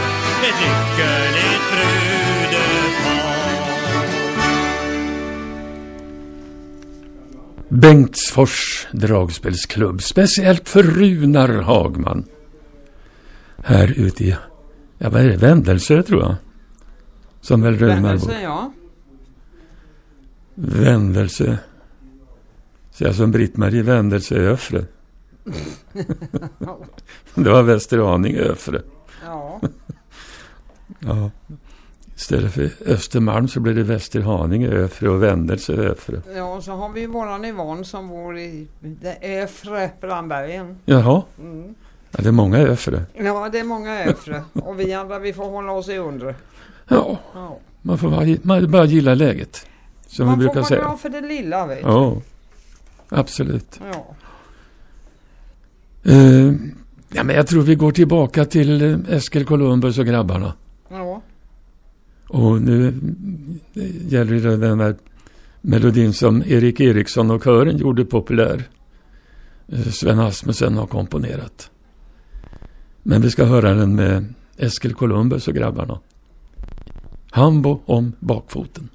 S10: Ett lyckligt brudepar
S1: Bengtsfors dragspelsklubb, speciellt för Runar Hagman. Här ute i, ja vad är det, Vändelsö tror jag. Som väl Runar bor.
S2: Vändelse, ja.
S1: Vändelsö. Så jag som Britt-Marie Vändelsö Öfre. det var Västerhaninge Öfre.
S2: Ja.
S1: Ja. Istället för Östermalm så blir det Västerhaninge Öfre och Vändelsö Öfre.
S2: ja, och så har vi våran Yvonne som bor i det övre Brandbergen.
S1: Jaha.
S2: Mm.
S1: Ja, det är många Öfre.
S2: Ja, det är många övre och vi andra vi får hålla oss i undre.
S1: Ja,
S2: Ja.
S1: man får bara, man bara gilla läget. Som
S2: Man
S1: vi
S2: får
S1: brukar
S2: vara
S1: säga.
S2: glad för det lilla vet du.
S1: Absolut.
S2: Ja.
S1: Eh, ja, men jag tror vi går tillbaka till eh, Eskil Columbus och grabbarna.
S2: Ja.
S1: Och nu eh, gäller det den här melodin som Erik Eriksson och kören gjorde populär. Sven Asmussen har komponerat. Men vi ska höra den med Eskil Columbus och grabbarna. Hambo om bakfoten.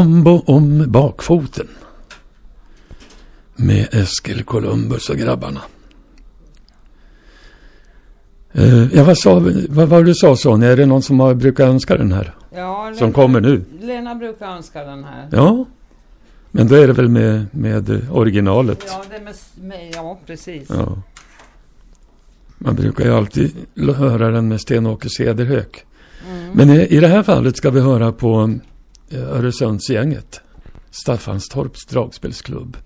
S1: Hambo om bakfoten. Med Eskil Columbus och grabbarna. Eh, ja, vad, sa, vad var du sa Sonja? Är det någon som har brukat önska den här?
S2: Ja,
S1: Som
S2: Lena-
S1: kommer nu?
S2: Lena brukar önska den här.
S1: Ja. Men då är det väl med, med originalet?
S2: Ja, det är med, med, ja precis.
S1: Ja. Man brukar ju alltid höra den med Sten-Åke Cederhök.
S2: Mm.
S1: Men i, i det här fallet ska vi höra på Öresundsgänget. Staffanstorps dragspelsklubb.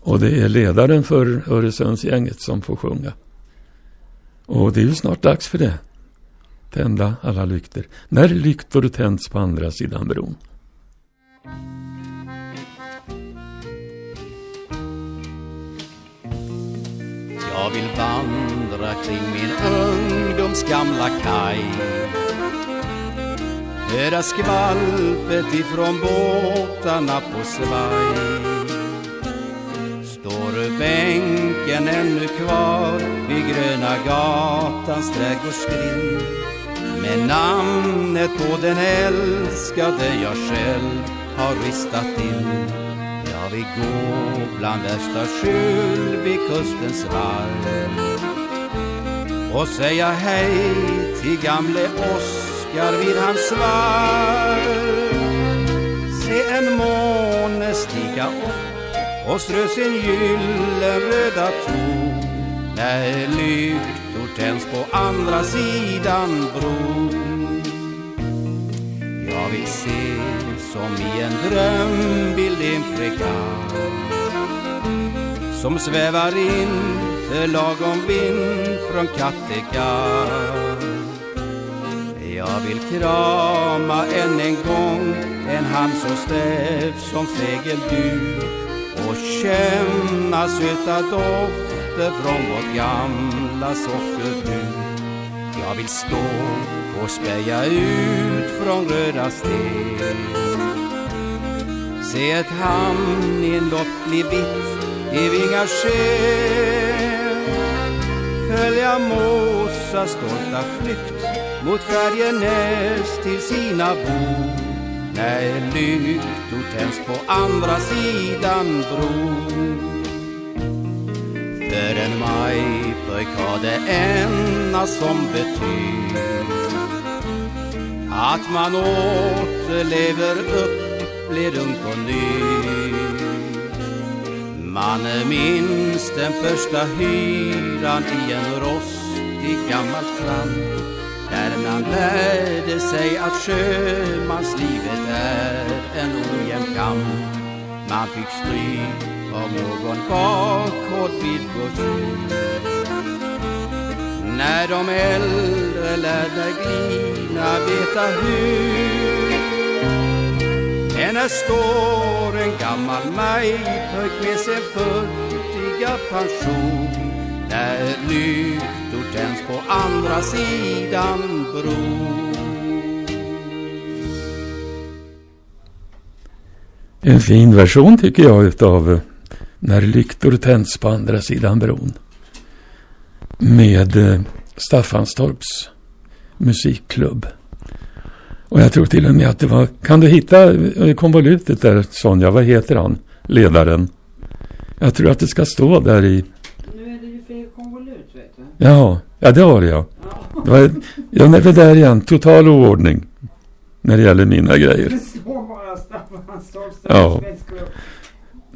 S1: Och det är ledaren för Öresundsgänget som får sjunga. Och det är ju snart dags för det. Tända alla lyktor. När lyktor tänds på andra sidan bron.
S11: Skvalpet ifrån båtarna på svaj Står bänken ännu kvar vid Gröna gatans trädgårdsgrind med namnet på den älskade jag själv har ristat in jag vill gå bland värsta skjul vid kustens varv och säga hej till gamle oss Oskar vid hans svarv. Se en måne stiga upp och strö sin gyllenröda ton när lyktor tänds på andra sidan bron. Jag vill se som i en drömbild en fregatt som svävar in för lagom vind från Kattegatt. Jag vill krama än en gång en hand så sträv som fägeldur och känna söta dofter från vårt gamla sockerbruk. Jag vill stå och speja ut från röda sten. Se ett hamninlopp bli vitt i vingars sken Följa Måsas stolta flykt mot Färjenäs till sina bo när lyktor tänds på andra sidan bron för en majpojk har det ena som betyder att man återlever upp, blir ung på ny. Man minns den första hyran i en rostig gammal tramp där man lärde sig att sjömanslivet är en ojämn kamp. Man fick stryk av någon bakhåll vid bussen när de äldre lärde glina veta hur Ännu här står en gammal majpöjk med sin futtiga pension där lyktor tänds på andra sidan bron
S1: En fin version tycker jag utav eh, När lyktor tänds på andra sidan bron. Med eh, Staffanstorps musikklubb. Och jag tror till och med att det var, kan du hitta eh, konvolutet där Sonja, vad heter han, ledaren? Jag tror att det ska stå där i,
S2: Nu är det ju fel konvolut vet du.
S1: ja, ja det var det ja. Det var, ja, det var där igen, total oordning. När det gäller mina grejer. Ja.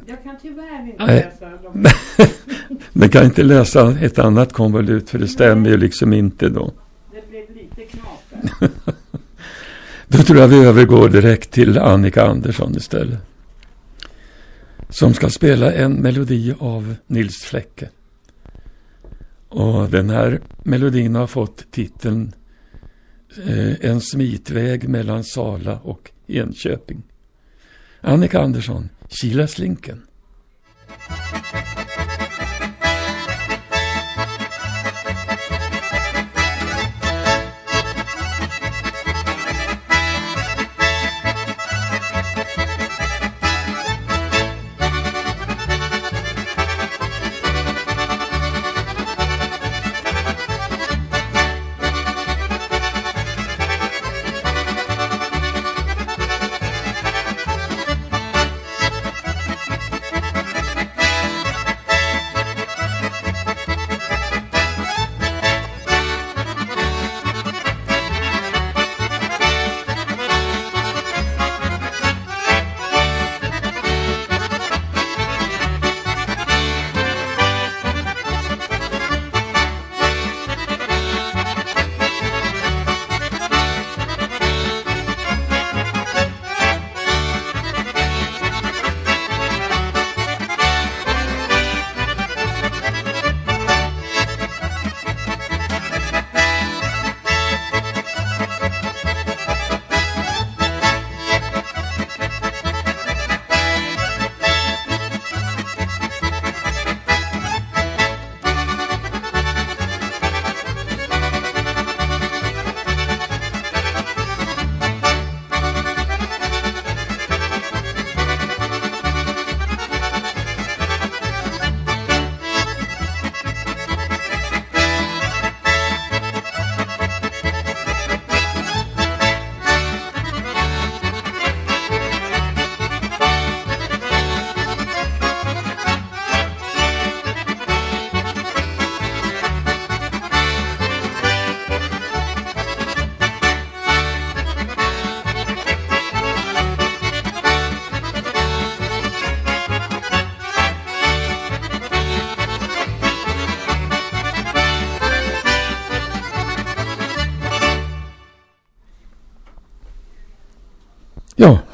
S2: Jag kan tyvärr inte läsa dem.
S1: Man kan inte läsa ett annat konvolut för det stämmer ju liksom inte då.
S2: Det blev lite där.
S1: Då tror jag vi övergår direkt till Annika Andersson istället. Som ska spela en melodi av Nils Fläcke. Och den här melodin har fått titeln eh, En smitväg mellan Sala och Enköping. Annika Andersson, kila slinken!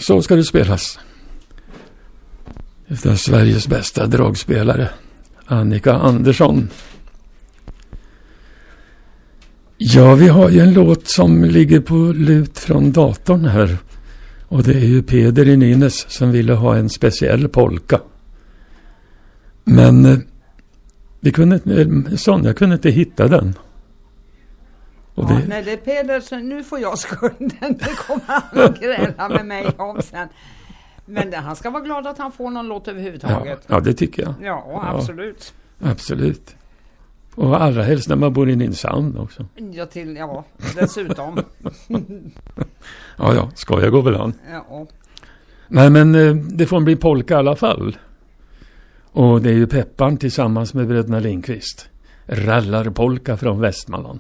S1: Så ska det spelas. Efter Sveriges bästa dragspelare, Annika Andersson. Ja, vi har ju en låt som ligger på lut från datorn här. Och det är ju Peder i Nynäs som ville ha en speciell polka. Men eh, vi kunde, eh, Sonja kunde inte hitta den.
S2: Ja,
S1: det,
S2: nej, det är Pedersen. Nu får jag skulden. Det kommer han att gräla med mig om sen. Men det, han ska vara glad att han får någon låt
S1: ja,
S2: överhuvudtaget.
S1: ja, det tycker jag.
S2: Ja, absolut.
S1: Absolut. Och allra helst när man bor i Nynäshamn också.
S2: Ja, till, ja dessutom.
S1: Ja, ja, skoja går väl an.
S2: ja.
S1: Nej, men eh, det får bli polka i alla fall. Och det är ju Pepparn tillsammans med bröderna Lindqvist. Rallarpolka från Västmanland.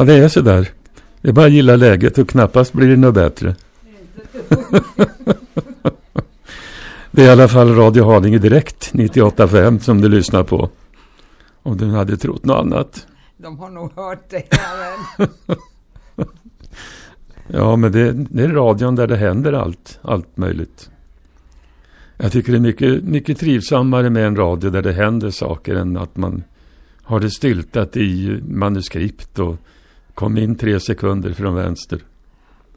S1: Ja, det är så där. Det är bara att gilla läget och knappast blir det något bättre. Det är i alla fall Radio Haninge Direkt 98.5 som du lyssnar på. Om du hade trott något annat.
S2: De har nog hört det även.
S1: Ja, men det, det är radion där det händer allt, allt möjligt. Jag tycker det är mycket, mycket trivsammare med en radio där det händer saker än att man har det styltat i manuskript och kom in tre sekunder från vänster.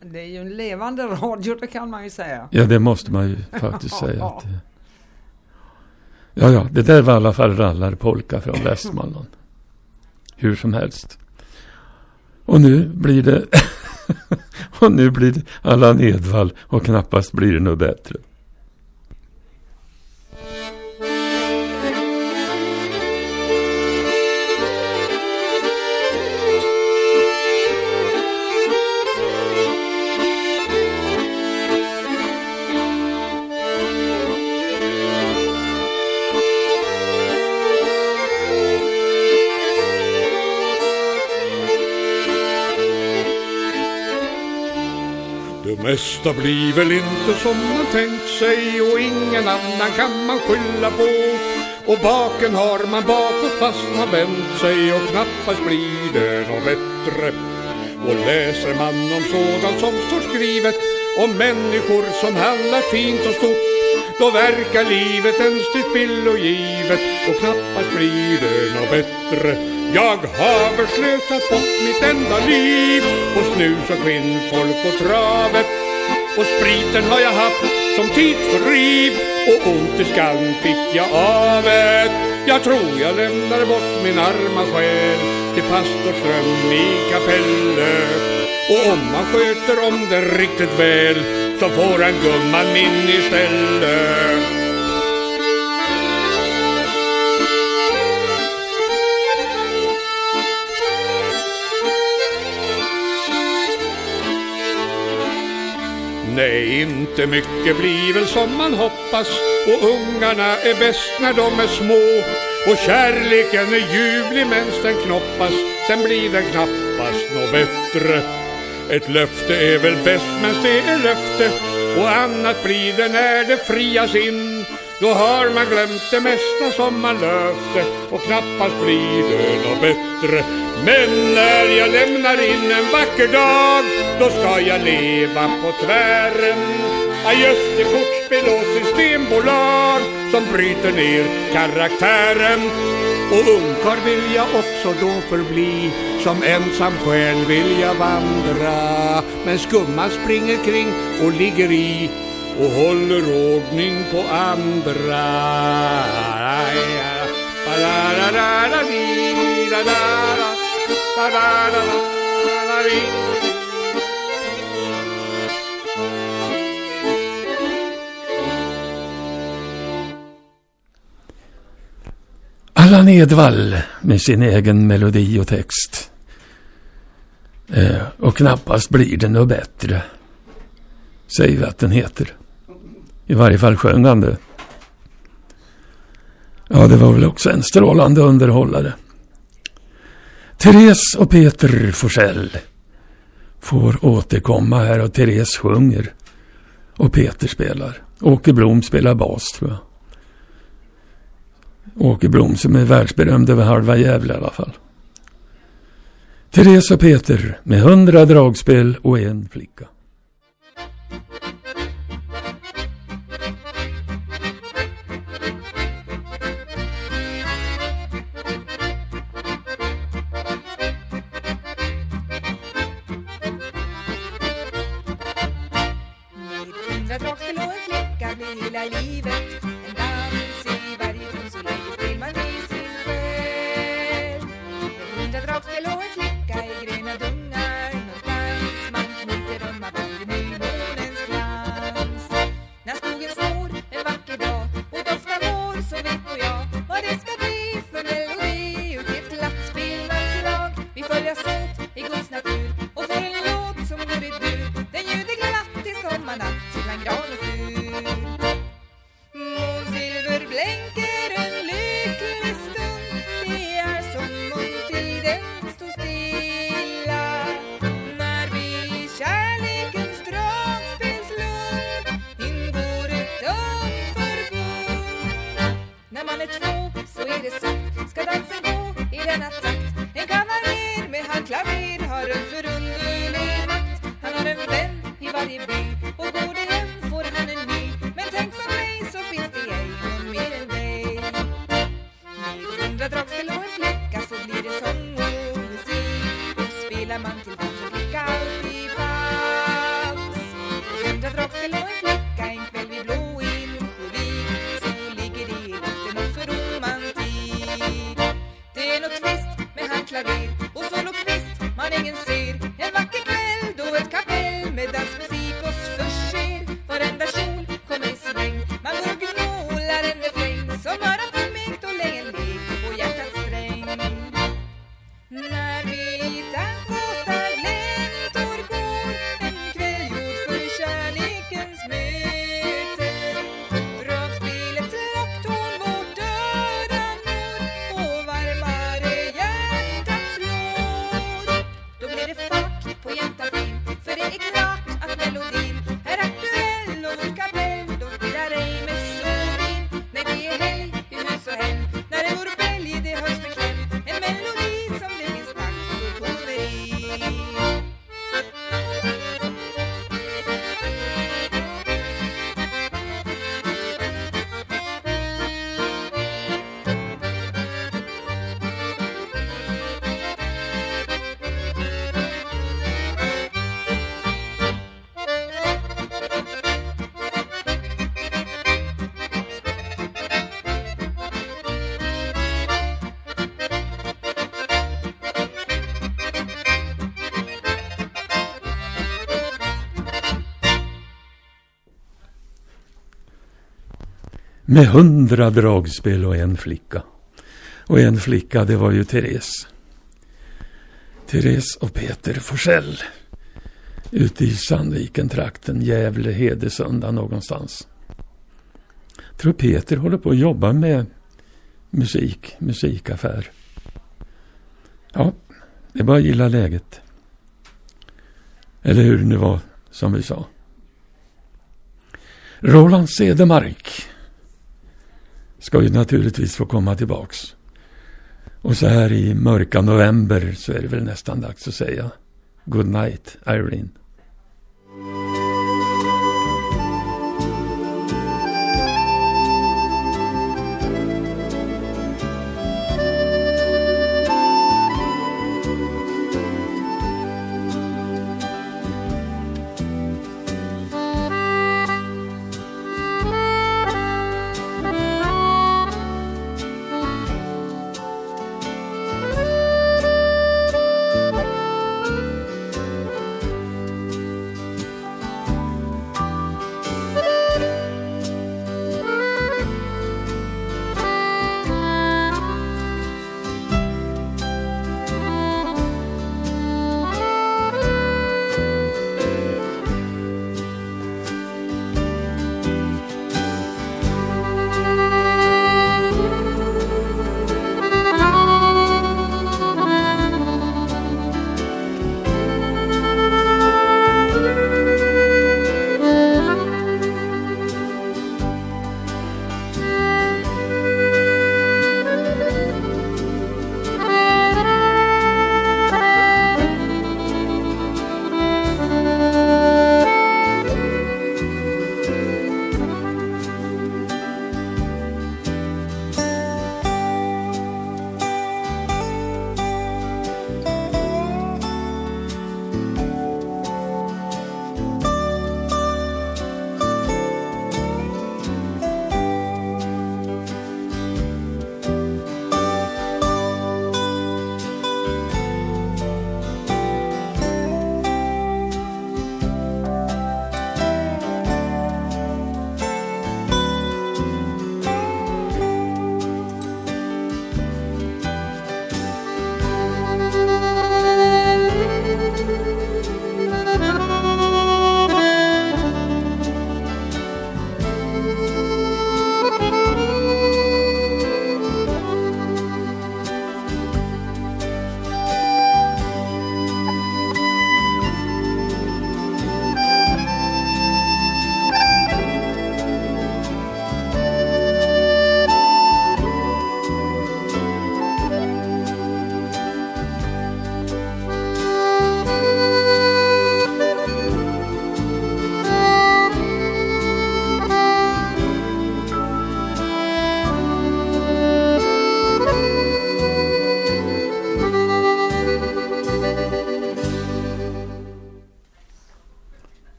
S2: Det är ju en levande radio, det kan man ju säga.
S1: Ja, det måste man ju faktiskt säga. Att. Ja, ja, det där var i alla fall rallarpolka från Västmanland. Hur som helst. Och nu blir det och nu blir det Allan Edwall och knappast blir det något bättre.
S3: Mesta blir väl inte som man tänkt sig och ingen annan kan man skylla på. Och baken har man bakåt fast man vänt sig och knappast blir det något bättre. Och läser man om sådant som står skrivet om människor som handlar fint och stort då verkar livet en spillo givet och knappast blir det något bättre. Jag har slösat bort mitt enda liv på snus och kvinnfolk och travet och spriten har jag haft som tidsfördriv och ont i skallen fick jag av det. Jag tror jag lämnade bort min arma själ till pastor Ström i kapellet. Och om man sköter om den riktigt väl så får han gumman min istället. Nej, inte mycket blir väl som man hoppas. Och ungarna är bäst när de är små. Och kärleken är ljuvlig mens den knoppas. Sen blir den knappast något bättre. Ett löfte är väl bäst mens det är löfte. Och annat blir det när det frias in då har man glömt det mesta som man löfte och knappast blir det något bättre. Men när jag lämnar in en vacker dag då ska jag leva på tvären. Ajöss till kortspel och systembolag som bryter ner karaktären. Och ungkarl vill jag också då förbli Som ensam själ vill jag vandra. Men skumman springer kring och ligger i och håller ordning på andra.
S12: Allan Edwall med sin egen melodi och text. Eh, och knappast blir det något bättre. Säger vi att den heter. I varje fall sjöng han det. Ja, det var väl också en strålande underhållare. Therese och Peter Forsell får återkomma här och Therese sjunger och Peter spelar. Åke Blom spelar bas tror jag. Åke Blom som är världsberömd över halva Gävle i alla fall. Therese och Peter med hundra dragspel och en flicka.
S1: Med hundra dragspel och en flicka. Och en flicka, det var ju Therese. Therese och Peter Forsell. Ute i Sandviken-trakten, Gävle, Hedesunda någonstans. Jag tror Peter håller på att jobba med musik, musikaffär. Ja, det är bara att gilla läget. Eller hur det nu var som vi sa. Roland Cedermark ska ju naturligtvis få komma tillbaks. Och så här i mörka november så är det väl nästan dags att säga Good night, Irene.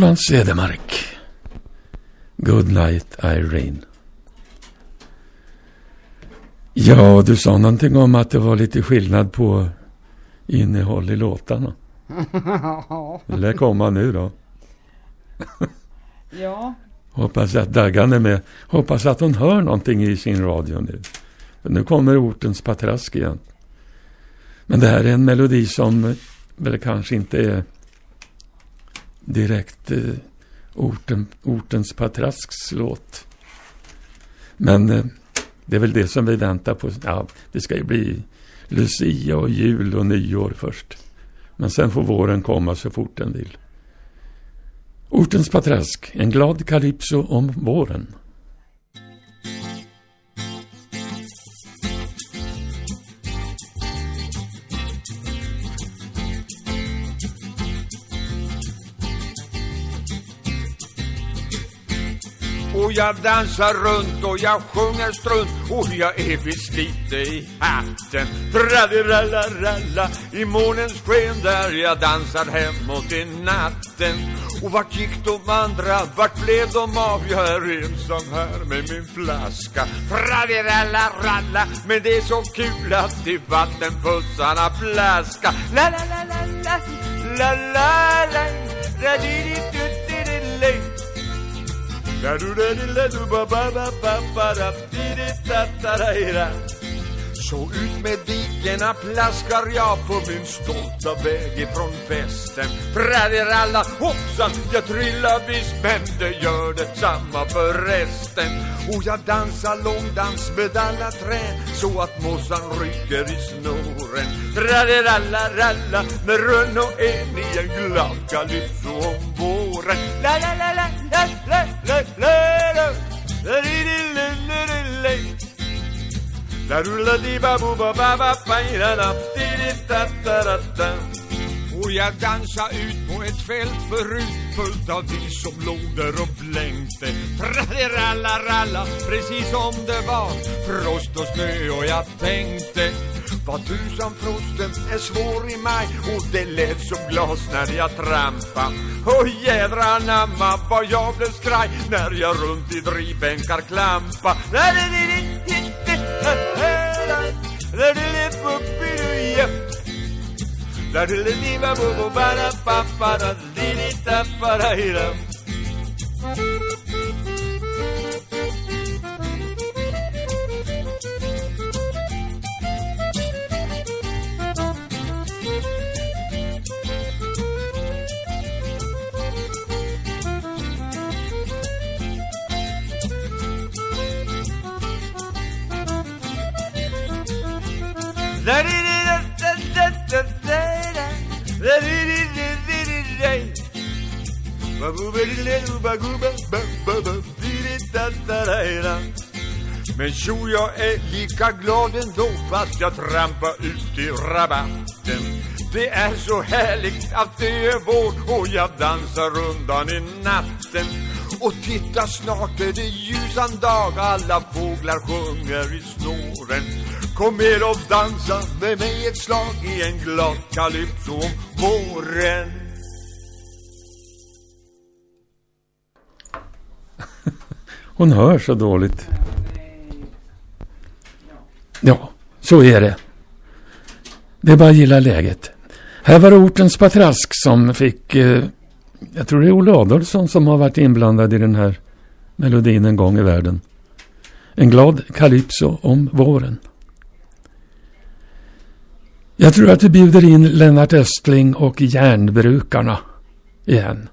S1: Roland Cedermark. Good night Irene. Ja, du sa någonting om att det var lite skillnad på innehåll i låtarna. Det lär komma nu då.
S2: ja,
S1: Hoppas att Daggan är med. Hoppas att hon hör någonting i sin radio nu. För nu kommer ortens patrask igen. Men det här är en melodi som väl kanske inte är direkt eh, orten, ortens patrasks låt. Men eh, det är väl det som vi väntar på. Ja, det ska ju bli Lucia och jul och nyår först. Men sen får våren komma så fort den vill. Ortens patrask, en glad calypso om våren.
S4: Jag dansar runt och jag sjunger strunt. Och jag är visst lite i hatten. Tradirallaralla i månens sken där jag dansar hemåt i natten. Och vart gick de andra, vart blev de av? Jag är ensam här med min flaska. Tradirallaralla, men det är så kul att i vattenpussarna plaska. La la la la la, la la la, la La do da di la do ba ba ba ba ba da di di da da da da. Så ut med dikena plaskar jag på min stolta väg ifrån festen Tradiralla hoppsan, jag trillar visst men det gör detsamma för resten Och jag dansar långdans med alla träd så att mossan rycker i snoren Tradiralla ralla med rönn och en i en glad calypso om våren La la la la la la la la la la la la la la och jag dansade ut på ett fält förut fullt av de som låg där och blänkte Tralleralla, ralla precis som det var Frost och snö och jag tänkte vad tusan frosten är svår i maj och det lät som glas när jag trampa Och jädra anamma vad jag blev skraj när jag runt i drivbänkar klampa. La dili diva bo bo ba da pa pa da dili ta pa da Men tjo, jag är lika glad ändå fast jag trampar ut i rabatten. Det är så härligt att det är vår och jag dansar undan i natten. Och titta snart är det ljusan dag, alla fåglar sjunger i snåren. Kom med och dansa med mig ett slag i en glad calypso om våren.
S1: Hon hör så dåligt. Ja, så är det. Det är bara att gilla läget. Här var det ortens patrask som fick, eh, jag tror det är Olle Adolfsson som har varit inblandad i den här melodin en gång i världen. En glad calypso om våren. Jag tror att vi bjuder in Lennart Östling och Järnbrukarna igen.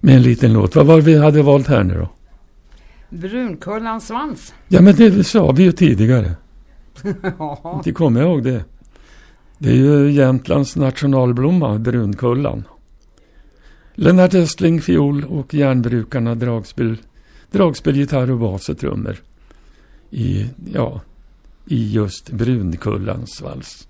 S1: Med en liten låt. Vad var vi hade valt här nu då?
S2: Brunkullans svans.
S1: Ja, men det sa vi ju tidigare.
S2: Ja.
S1: Inte kommer jag ihåg det. Det är ju Jämtlands nationalblomma, brunkullan. Lennart Östling, fiol och järnbrukarna dragspel, dragspel, gitarr och bas och trummor. I, ja, i just brunkullans vals.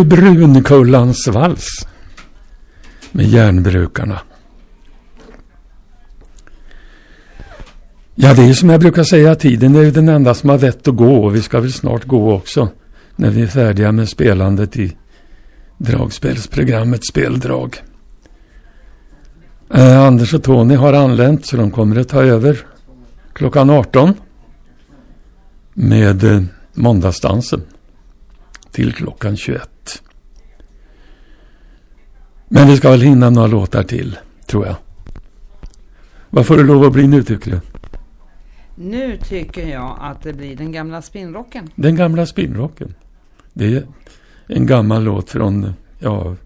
S1: Ju Brunkullans vals. Med järnbrukarna. Ja, det är ju som jag brukar säga, tiden är ju den enda som har vett att gå och vi ska väl snart gå också. När vi är färdiga med spelandet i dragspelsprogrammet Speldrag. Eh, Anders och Tony har anlänt så de kommer att ta över klockan 18 med eh, måndagsdansen till klockan 21. Men vi ska väl hinna några låtar till, tror jag. Vad får det lov att bli nu, tycker du?
S2: Nu tycker jag att det blir den gamla spinnrocken.
S1: Den gamla spinnrocken. Det är en gammal låt från, ja,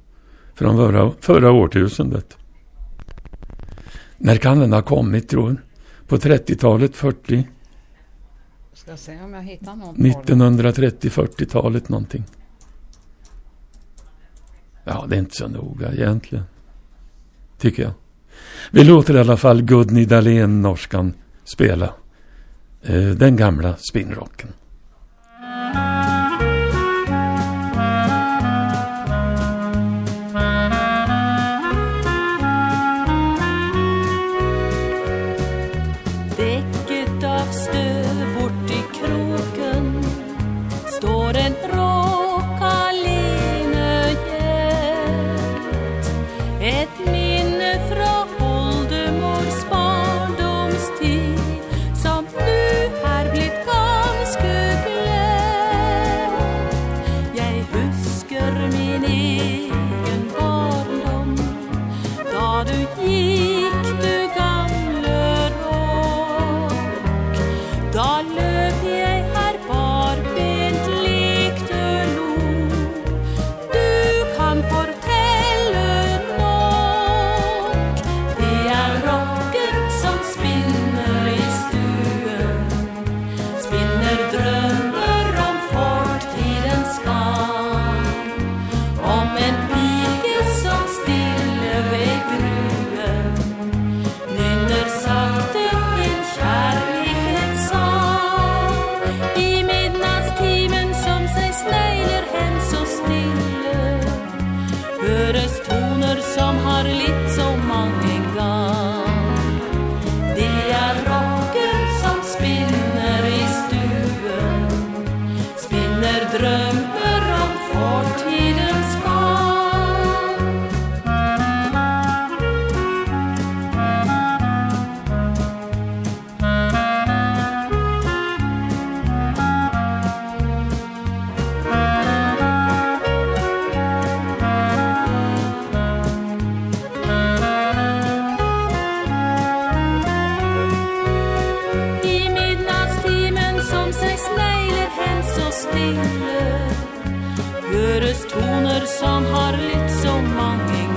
S1: från förra, förra årtusendet. När kan den ha kommit, tror du? På 30-talet, 40?
S2: Ska se om jag hittar det.
S1: 1930-40-talet någonting. Ja, det är inte så noga egentligen. Tycker jag. Vi låter i alla fall Gudny Dahlén, norskan, spela eh, den gamla spinnrocken.
S13: Stille Høres toner som har lytt så mange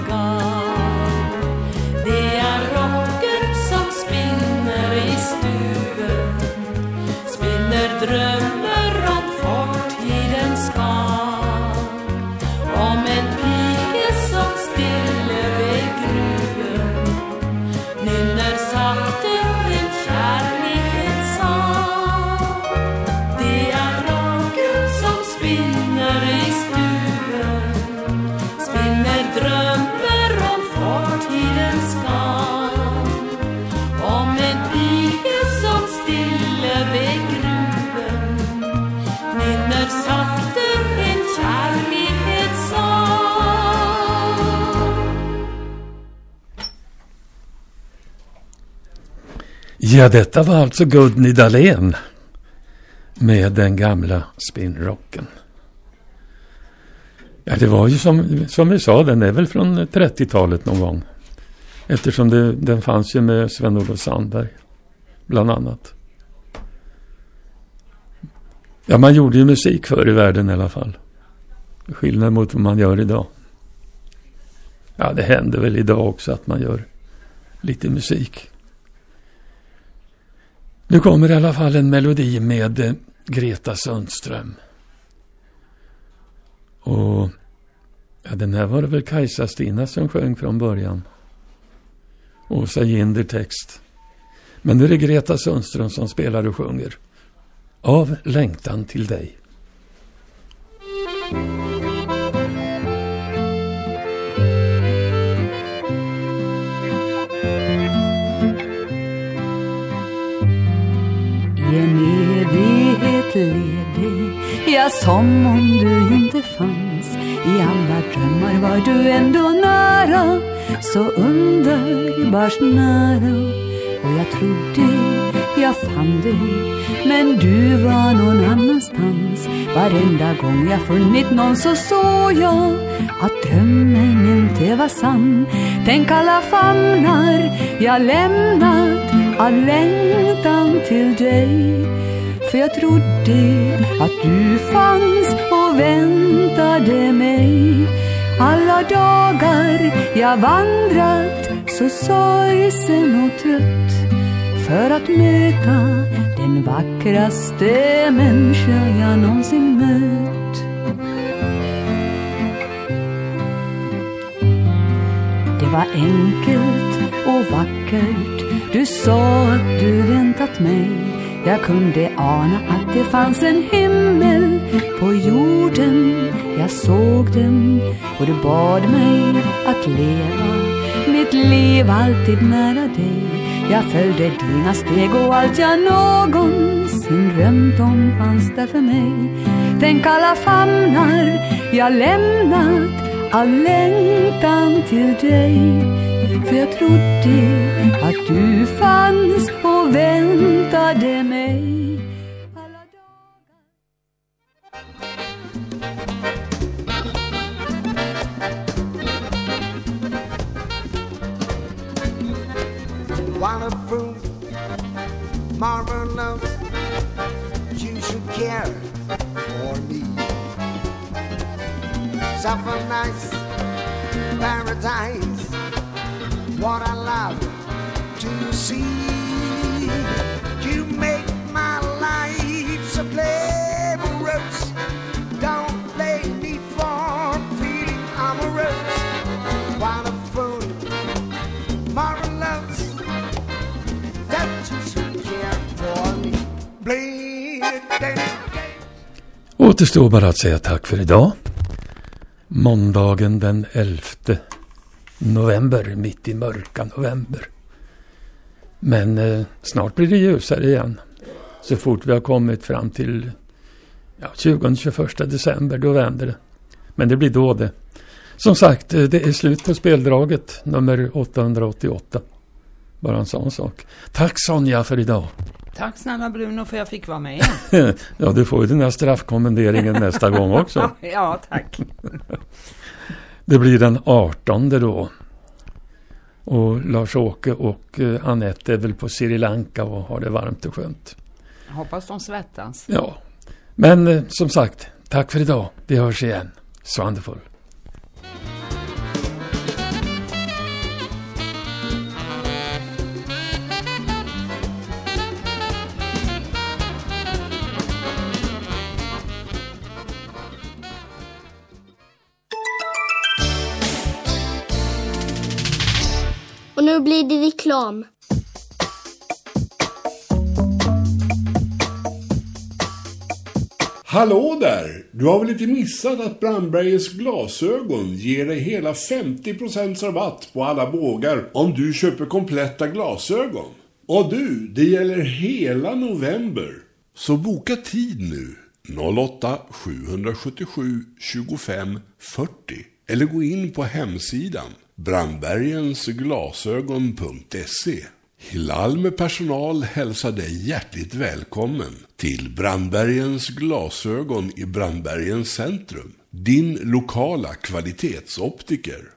S1: Ja, detta var alltså Gudny Dahlén med den gamla spinnrocken. Ja, det var ju som, som vi sa, den är väl från 30-talet någon gång. Eftersom det, den fanns ju med Sven-Olof Sandberg, bland annat. Ja, man gjorde ju musik förr i världen i alla fall. Skillnad mot vad man gör idag. Ja, det händer väl idag också att man gör lite musik. Nu kommer i alla fall en melodi med eh, Greta Sundström. Och ja, den här var det väl Kajsa Stina som sjöng från början. Åsa Ginder text. Men nu är det Greta Sundström som spelar och sjunger. Av längtan till dig.
S13: I en evighet
S9: ledig. Ja, som om du inte fanns. I alla drömmar var du ändå nära. Så underbart nära. Och jag trodde jag fann dig. Men du var någon annanstans. Varenda gång jag funnit någon så såg jag Att drömmen inte var sann. Tänk alla famnar jag lämnat All längtan till dig För jag trodde att du fanns och väntade mig Alla dagar jag vandrat så sorgsen och trött för att möta den vackraste människa jag någonsin mött. Det var enkelt och vackert. Du sa att du väntat mig. Jag kunde ana att det fanns en himmel på jorden. Jag såg den och du bad mig att leva mitt liv alltid nära dig. Jag följde dina steg och allt jag någonsin drömt om fanns där för mig. Tänk alla famnar jag lämnat, all längtan till dig. För jag trodde att du fanns och väntade mig.
S14: Wonderful, marvelous, you should care for me. Suffer nice, paradise, what I love to see. You make my life so glamorous. Don't blame me for feeling amorous. Wonderful, marvelous, that you should care for me. Bleed,
S1: Återstår bara att säga tack för idag. Måndagen den 11 november, mitt i mörka november. Men eh, snart blir det ljusare igen. Så fort vi har kommit fram till ja, 20-21 december, då vänder det. Men det blir då det. Som sagt, eh, det är slut på speldraget nummer 888. Bara en sån sak. Tack Sonja för idag.
S2: Tack snälla Bruno för jag fick vara med
S1: ja, du får ju den här straffkommenderingen nästa gång också.
S2: ja, tack.
S1: Det blir den 18 då. Och Lars-Åke och eh, Anette är väl på Sri Lanka och har det varmt och skönt.
S2: Jag hoppas de svettas.
S1: Ja, men eh, som sagt, tack för idag. Vi hörs igen. Så wonderful.
S15: Reklam.
S6: Hallå där! Du har väl inte missat att Brandbergers glasögon ger dig hela 50% rabatt på alla bågar om du köper kompletta glasögon. Och du, det gäller hela november. Så boka tid nu. 08 777 25 40 eller gå in på hemsidan brandbergensglasögon.se Hilal med personal hälsar dig hjärtligt välkommen till Brandbergens glasögon i Brandbergens centrum. Din lokala kvalitetsoptiker.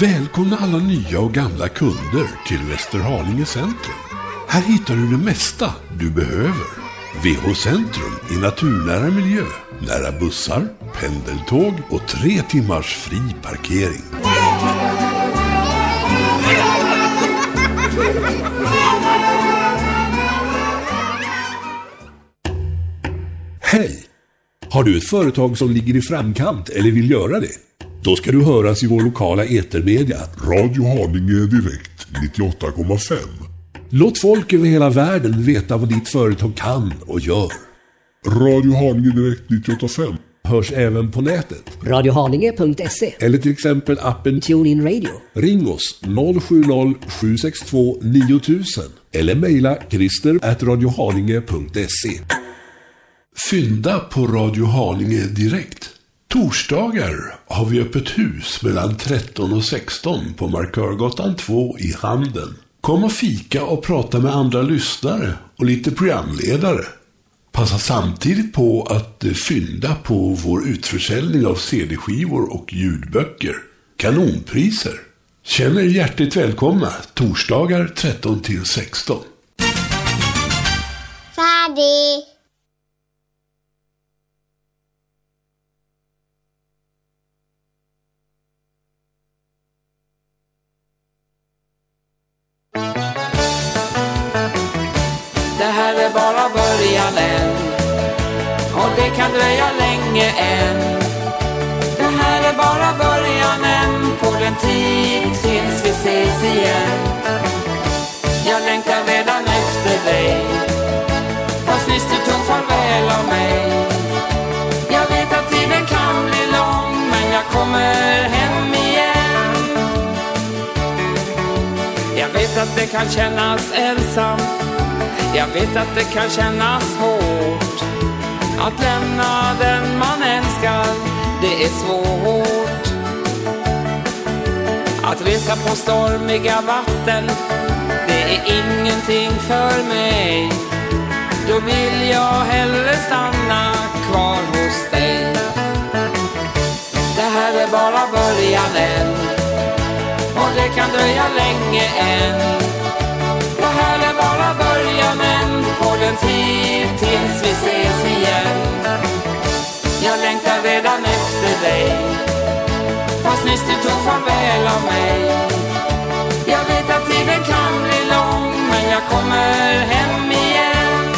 S6: Välkomna alla nya och gamla kunder till Västerhaninge centrum. Här hittar du det mesta du behöver. VH Centrum i naturnära miljö, nära bussar, pendeltåg och tre timmars fri parkering.
S16: Hej! Har du ett företag som ligger i framkant eller vill göra det? Då ska du höras i vår lokala etermedia.
S17: Radio Haninge Direkt 98,5.
S16: Låt folk över hela världen veta vad ditt företag kan och gör.
S17: Radio Haninge Direkt 98,5.
S18: Hörs även på nätet.
S7: Radiohaninge.se
S18: Eller till exempel appen
S7: TuneIn Radio.
S18: Ring oss 070-762 9000 eller mejla christer at radiohaninge.se.
S6: Fynda på Radio Haninge direkt. Torsdagar har vi öppet hus mellan 13 och 16 på Markörgatan 2 i Handen. Kom och fika och prata med andra lyssnare och lite programledare. Passa samtidigt på att eh, fynda på vår utförsäljning av CD-skivor och ljudböcker. Kanonpriser. Känn er hjärtligt välkomna torsdagar 13 till 16.
S19: Färdig!
S20: Början än Och det kan dröja länge än. Det här är bara början än På den tid tills vi ses igen. Jag längtar redan efter dig. Fast nyss du tog farväl av mig. Jag vet att tiden kan bli lång Men jag kommer hem igen. Jag vet att det kan kännas ensamt jag vet att det kan kännas hårt Att lämna den man älskar, det är svårt Att resa på stormiga vatten, det är ingenting för mig. Då vill jag hellre stanna kvar hos dig. Det här är bara början än. Och det kan dröja länge än början än på den tid tills vi ses igen. Jag längtar redan efter dig Fast nyss du tog farväl av mig. Jag vet att tiden kan bli lång Men jag kommer hem igen.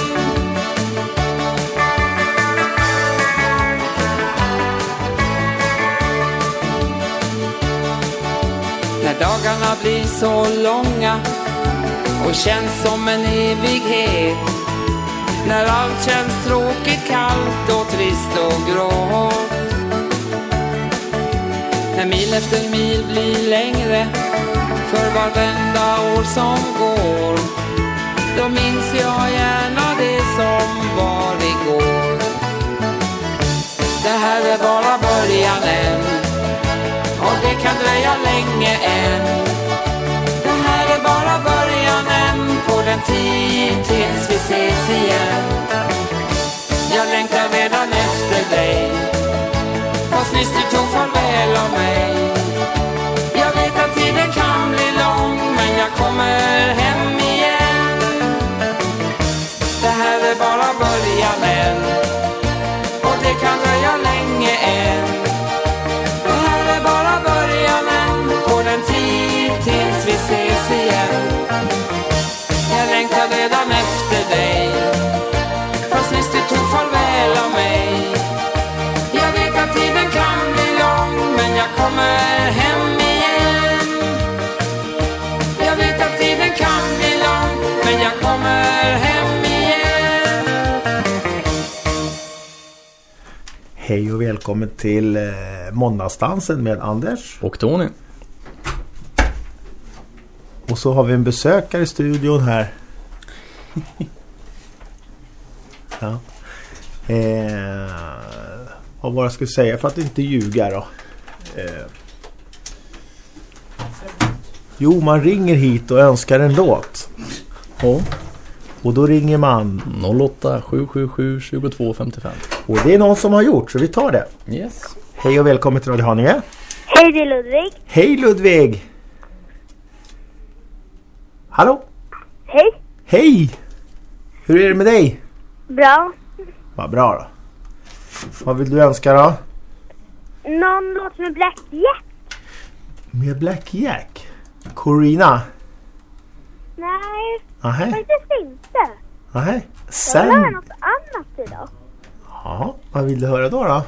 S20: När dagarna blir så långa och känns som en evighet. När allt känns tråkigt, kallt och trist och grått. När mil efter mil blir längre för vartenda år som går. Då minns jag gärna det som var igår. Det här är bara början än. Och det kan dröja länge än början än på den tid tills vi ses igen. Jag längtar redan efter dig. Fast nyss du tog farväl av mig. Jag vet att tiden kan bli lång Men jag kommer hem igen. Det här är bara början än Och det kan dröja länge. Men jag kommer hem igen
S21: Hej och välkommen till eh, Måndagsdansen med Anders.
S22: Och Tony.
S21: Och så har vi en besökare i studion här. ja. eh, vad var jag skulle säga för att inte ljuga då? Eh, jo, man ringer hit och önskar en låt.
S22: Ja.
S21: Och då ringer man
S22: 08 777 22 55.
S21: Och det är någon som har gjort, så vi tar det.
S22: Yes.
S21: Hej och välkommen till Radio Haninge.
S19: Hej, det är Ludvig.
S21: Hej Ludvig! Hallå?
S19: Hej.
S21: Hej! Hur är det med dig?
S19: Bra.
S21: Vad bra då. Vad vill du önska då?
S19: Någon låt med Black Jack?
S21: Med Black Jack? Corina?
S19: Nej,
S21: Nähä?
S19: faktiskt inte.
S21: Nähä?
S19: Jag vill höra
S21: Sen?
S19: något annat idag.
S21: Ja, vad vill du höra då då?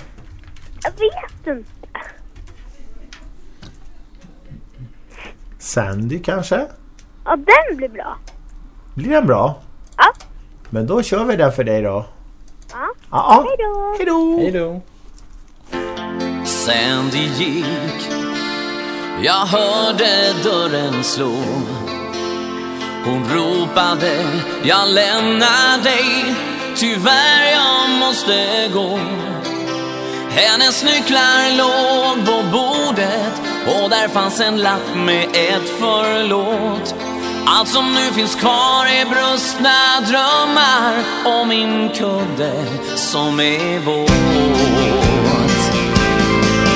S19: Jag vet inte.
S21: Sandy kanske?
S19: Ja, den blir bra.
S21: Blir den bra?
S19: Ja.
S21: Men då kör vi den för dig då.
S19: Ja.
S21: Ja.
S19: Hej då.
S21: Hej då.
S22: Hej då.
S23: Sandy gick Jag hörde dörren slå hon ropade Jag lämnar dig Tyvärr jag måste gå Hennes nycklar låg på bordet och där fanns en lapp med ett förlåt. Allt som nu finns kvar är brustna drömmar och min kudde som är våt.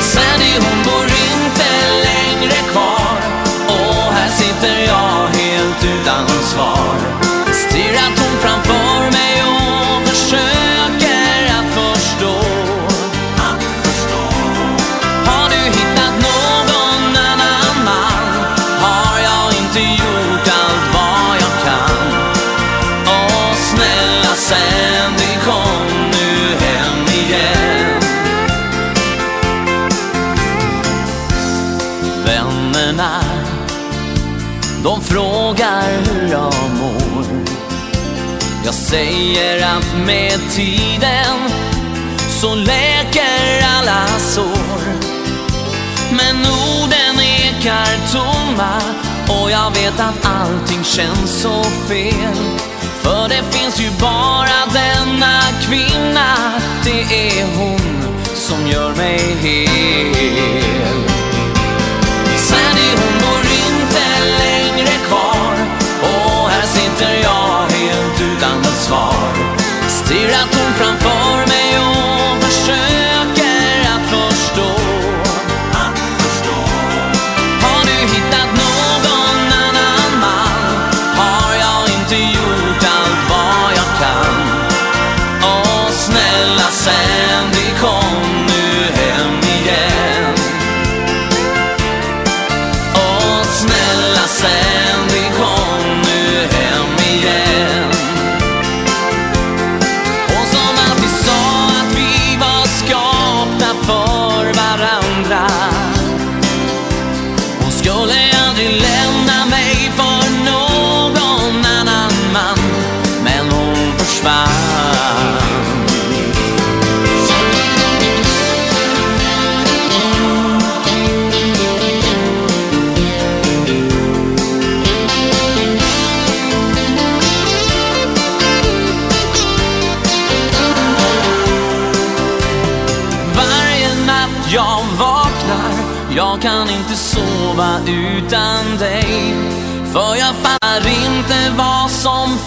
S23: Sandy hon bor inte längre kvar utan svar. Så läker alla sår. Men orden ekar tomma och jag vet att allting känns så fel. För det finns ju bara denna kvinna, det är hon som gör mig hel.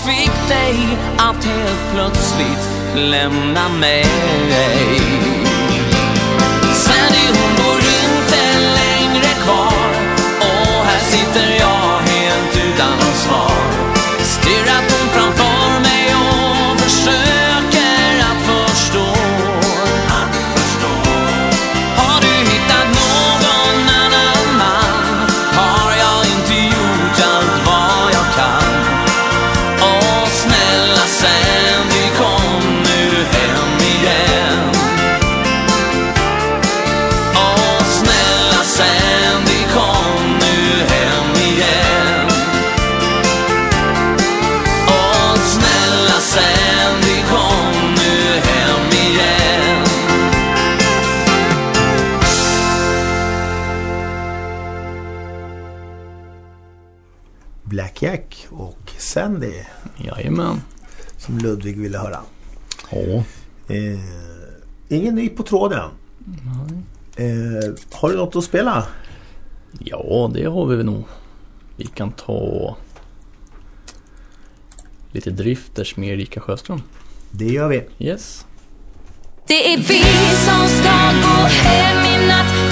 S23: Fick dig Att helt plötsligt lämna mig.
S22: Jajamän.
S21: Som Ludvig ville höra.
S22: Ja.
S21: Eh, ingen ny på tråden. Eh, har du något att spela?
S22: Ja, det har vi nog. Vi kan ta lite drifters med Erika Sjöström.
S21: Det gör vi.
S22: Yes.
S9: Det är vi som ska gå hem i natt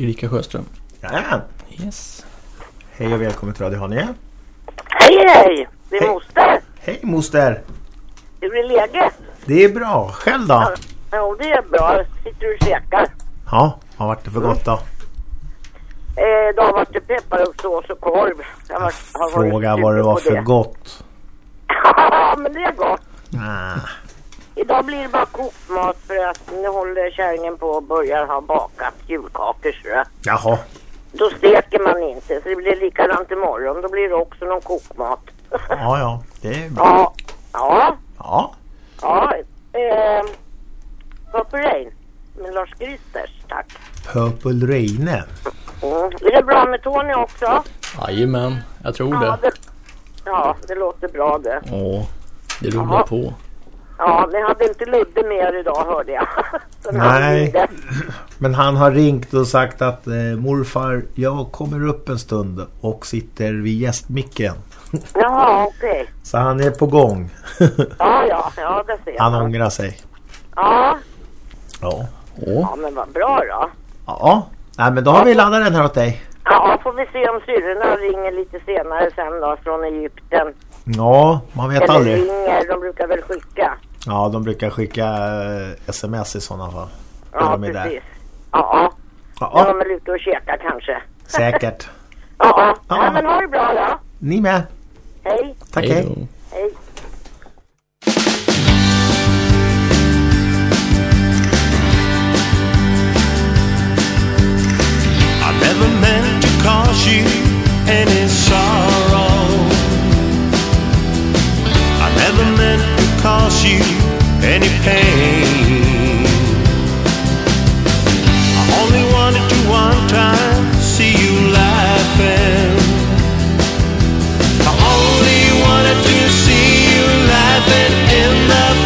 S22: Erika Sjöström.
S21: Jajamän.
S22: Yes.
S21: Hej och välkommen till Radio Haninge.
S24: Hej hej! Det är moster.
S21: Hej moster!
S24: Hur är läget?
S21: Det är bra. Själv då?
S24: Jo, det är bra. Sitter du och käkar?
S21: Ja, vad vart det för gott då?
S24: Eh, det har varit pepparrotssås och korv. Jag har varit, har varit
S21: Fråga vad det var för gott.
S24: Ja, men det är gott.
S21: Ah.
S24: Idag blir det bara kokmat för att nu håller kärringen på och börjar ha bakat julkakor. Så.
S21: Jaha.
S24: Då steker man inte så det blir likadant imorgon. Då blir det också någon kokmat.
S21: Ja, ja. Det är bra.
S24: Ja,
S21: Ja.
S24: ja. Eh, Purple Rain med Lars Kristers, tack.
S21: Purple Reine.
S24: Mm. Är det bra med Tony också?
S22: Jajamän, jag tror
S24: Ja,
S22: det.
S24: det, ja, det låter bra det.
S22: Ja, det rullar
S24: Jaha.
S22: på.
S24: Ja, ni hade inte Ludde med er idag hörde jag.
S21: Nej. Men han har ringt och sagt att eh, morfar, jag kommer upp en stund och sitter vid gästmicken.
S24: Jaha, okej.
S21: Så han är på gång.
S24: Ja, ja, ja, det ser
S21: Han
S24: man.
S21: ångrar sig.
S24: Ja,
S21: Ja.
S24: ja, men vad bra då.
S21: Ja. Nej, men då har vi laddat den här åt dig.
S24: Ja, får vi se om syrrorna ringer lite senare sen då från Egypten.
S21: Ja, man vet
S24: Eller
S21: aldrig.
S24: ringer, de brukar väl skicka.
S21: Ja, de brukar skicka eh, sms i sådana fall.
S24: Ja,
S21: de är där.
S24: precis. Ja, ja.
S21: Ja.
S24: De är ute och käkar kanske.
S21: Säkert.
S24: Ja, ja.
S21: Ja.
S24: ja. men ha det bra då.
S21: Ni med.
S24: Hej.
S21: Tack,
S22: Hej
S21: hej.
S22: då.
S24: Hej.
S25: I never meant to cause you any sorrow. I never meant to cause you any pain. I only wanted to one time see you laughing. I only wanted to see you laughing in the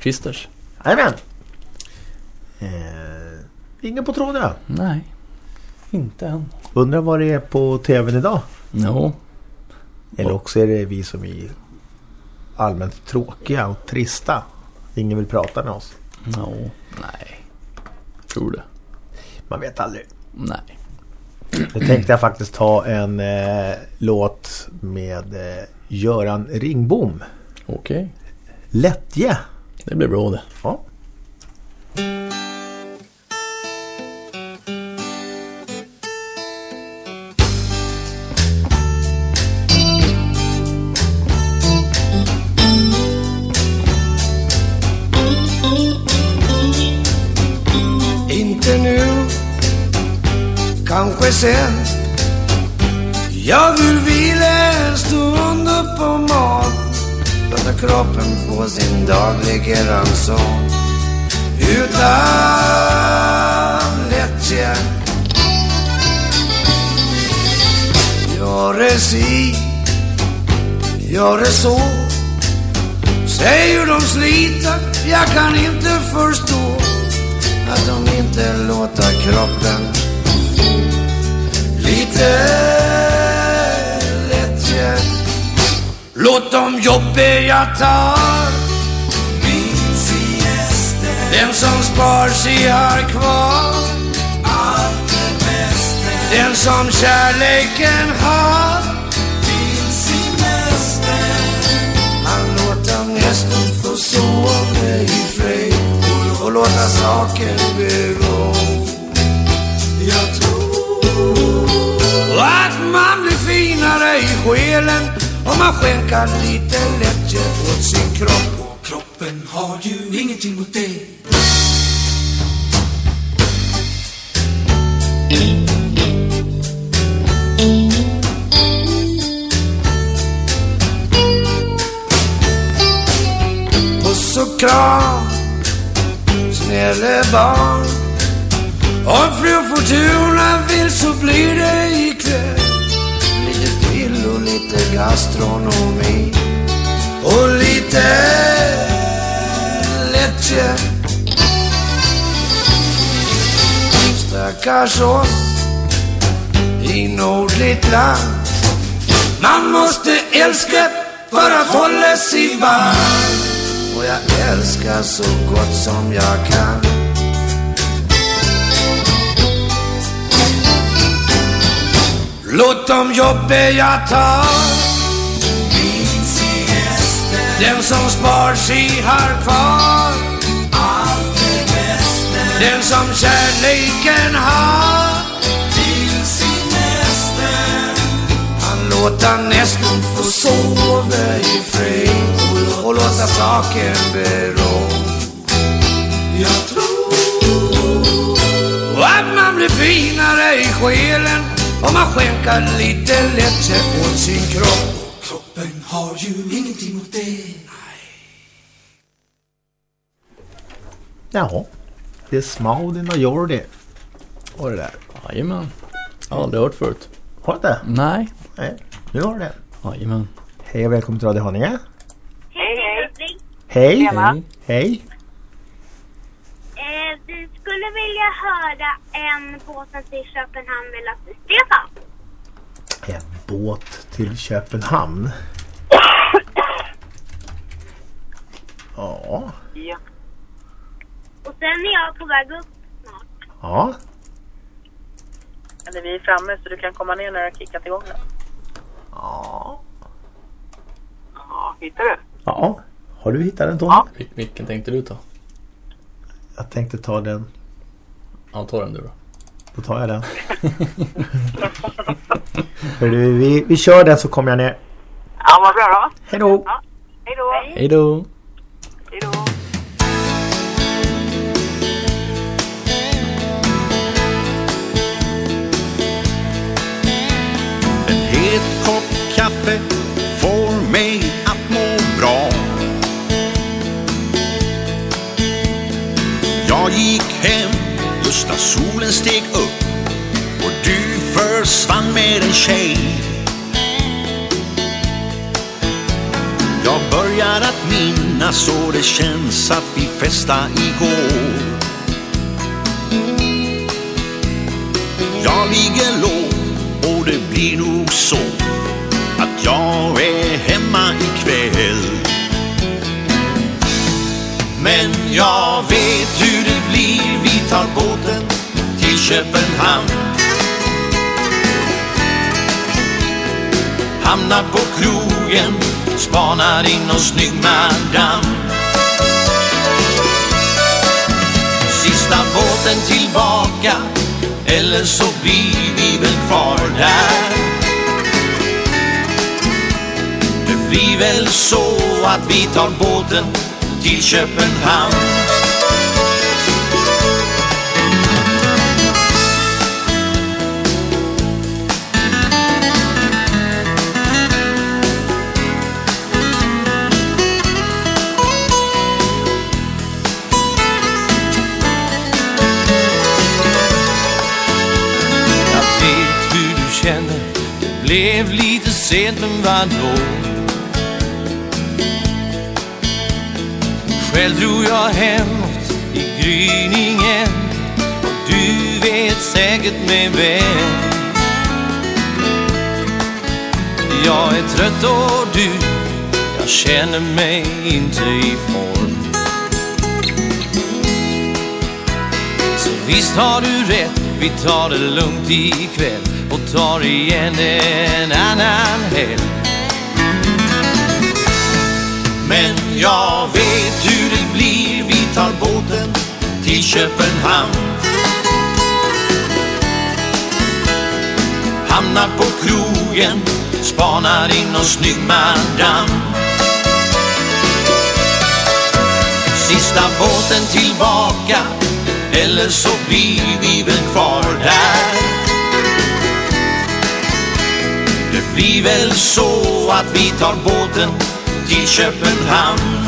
S22: Kristers.
S21: Jajamän. Eh, ingen på tråden.
S22: Nej, inte än.
S21: Undrar vad det är på tvn idag?
S22: Ja.
S21: Eller också är det vi som är allmänt tråkiga och trista. Ingen vill prata med oss.
S22: Ja, nej. Tror det.
S21: Man vet aldrig.
S22: Nej.
S21: Nu tänkte jag faktiskt ta en eh, låt med eh, Göran Ringbom.
S22: Okej.
S21: Lättje.
S22: Det blir bra det.
S21: Ja.
S26: Inte nu, kanske sen. Jag vill vila en stund på mat. Låta kroppen få sin dagliga ranson. Utan lättja. Gör det si, gör det så. Säg hur de sliter, jag kan inte förstå att de inte låter kroppen Låt dem jobbiga ta min siesta. Den som spar sig har kvar allt det bästa. Den som kärleken har till nästa. Han låter nästan få sova i fred och låta saken bero. Jag tror att man blir finare i själen om man skänker lite lättje åt sin kropp. Och kroppen har ju ingenting mot det. Puss och kram snälla barn. Om fru Fortuna vill så blir det ikväll. Lite gastronomi. Och lite lättje. Stackars oss i nordligt land. Man måste älska för att hålla sig varm. Och jag älskar så gott som jag kan Låt de jobbiga ta min Den som spar sig har kvar. Allt det bästa Den som kärleken har. Till sin nästa Han låta nästan få sova i fred och låta saken bero. Jag tror att man blir finare i själen om man skänker lite lättje åt sin kropp. Kroppen har ju ingenting mot det.
S21: Jaha. Det är Smaudin och Jordi. Och det där.
S22: Jajamän. Jag har aldrig hört förut.
S21: Har du inte?
S22: Nej.
S21: Nej. Nu har du det.
S22: Jajamän.
S21: Hej och välkommen till Radio Haninge.
S8: Hej, hej.
S21: Hej. Hej. Hej.
S8: Eh, vi skulle vilja höra en båten till Köpenhamn med Lasse Stefan.
S21: En båt till Köpenhamn. Ja.
S8: Ja. Och sen är jag på väg upp.
S21: Ja.
S27: Eller vi är framme så du kan komma ner när du har kickat igång den.
S21: Ja.
S27: Ja, hittar du?
S21: Ja. Har du hittat den Tony?
S22: Vil- Vilken tänkte du ta?
S21: Jag tänkte ta den.
S22: Ja, ta den du då.
S21: Då tar jag den. Hörru, vi, vi kör den så kommer jag ner.
S27: Ja, vad bra då.
S21: Hej då.
S27: Ja. Hej då.
S22: Hej då.
S27: Hej då.
S28: En het kopp kaffe får mig att må bra. Jag gick hem just när solen steg upp och du försvann med en tjej. Jag börjar att minnas så det känns att vi festa igår. Jag ligger lågt och det blir nog så att jag är hemma ikväll. Men jag tar båten till Köpenhamn. Hamnar på krogen, spanar in och snygg madam. Sista båten tillbaka eller så blir vi väl kvar där. Det blir väl så att vi tar båten till Köpenhamn. Blev lite sent men vadå? Själv drog jag hemåt i gryningen. Och du vet säkert med vem Jag är trött och du Jag känner mig inte i form. Så visst har du rätt, vi tar det lugnt ikväll och tar igen en annan helg. Men jag vet hur det blir, vi tar båten till Köpenhamn. Hamnar på krogen, spanar in och snygg madam. Sista båten tillbaka eller så blir vi väl kvar där. Blir väl så att vi tar båten till Köpenhamn.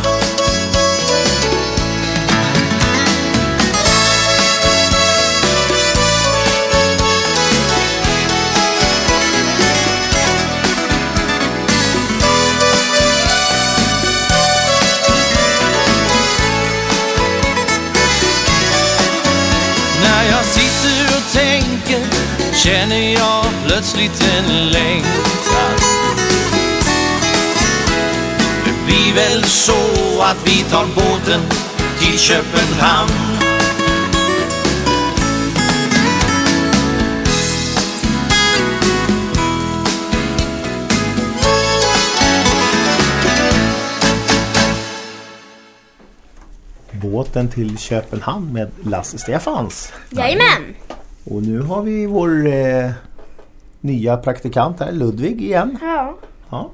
S28: När jag sitter och tänker känner jag plötsligt en längtan. Blir väl så att vi tar båten till Köpenhamn.
S21: Båten till Köpenhamn med Lasse Stefans.
S29: Jajamän!
S21: Och nu har vi vår eh, nya praktikant här, Ludvig igen.
S29: Ja.
S21: Ja.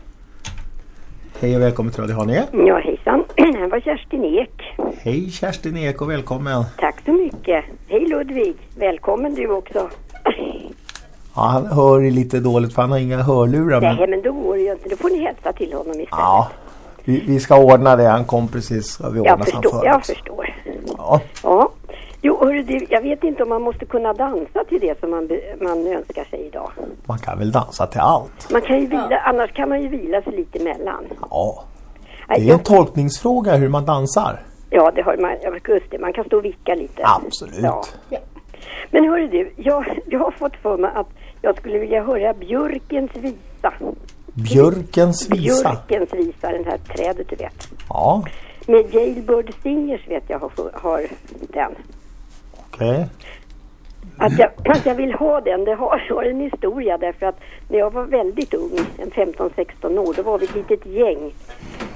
S21: Hej och välkommen till Radio Haninge.
S29: Ja, hejsan. Det var Kerstin Ek.
S21: Hej Kerstin Ek och välkommen.
S29: Tack så mycket. Hej Ludvig. Välkommen du också.
S21: Ja, han hör ju lite dåligt för han har inga hörlurar. Men,
S29: Nej, men då går det ju inte. Då får ni hälsa till honom istället.
S21: ja, vi, vi ska ordna det. Han kom precis. Vi
S29: jag förstår.
S21: för
S29: Jag förstår.
S21: Ja.
S29: Ja. Jo, hörru du, jag vet inte om man måste kunna dansa till det som man, man önskar sig idag.
S21: Man kan väl dansa till allt.
S29: Man kan ju vila, annars kan man ju vila sig lite emellan.
S21: Ja. Det är en tolkningsfråga hur man dansar.
S29: Ja, det har man. Ja, just det. Man kan stå och vicka lite.
S21: Absolut.
S29: Ja. Men hörru du, jag, jag har fått för mig att jag skulle vilja höra Björkens visa.
S21: Björkens visa.
S29: Björkens visa, den här trädet du vet.
S21: Ja,
S29: Med Jailbird Singers vet jag har, har den.
S21: Okej.
S29: Att jag, att jag vill ha den, det har, har en historia därför att när jag var väldigt ung, en 15-16 år, då var vi ett litet gäng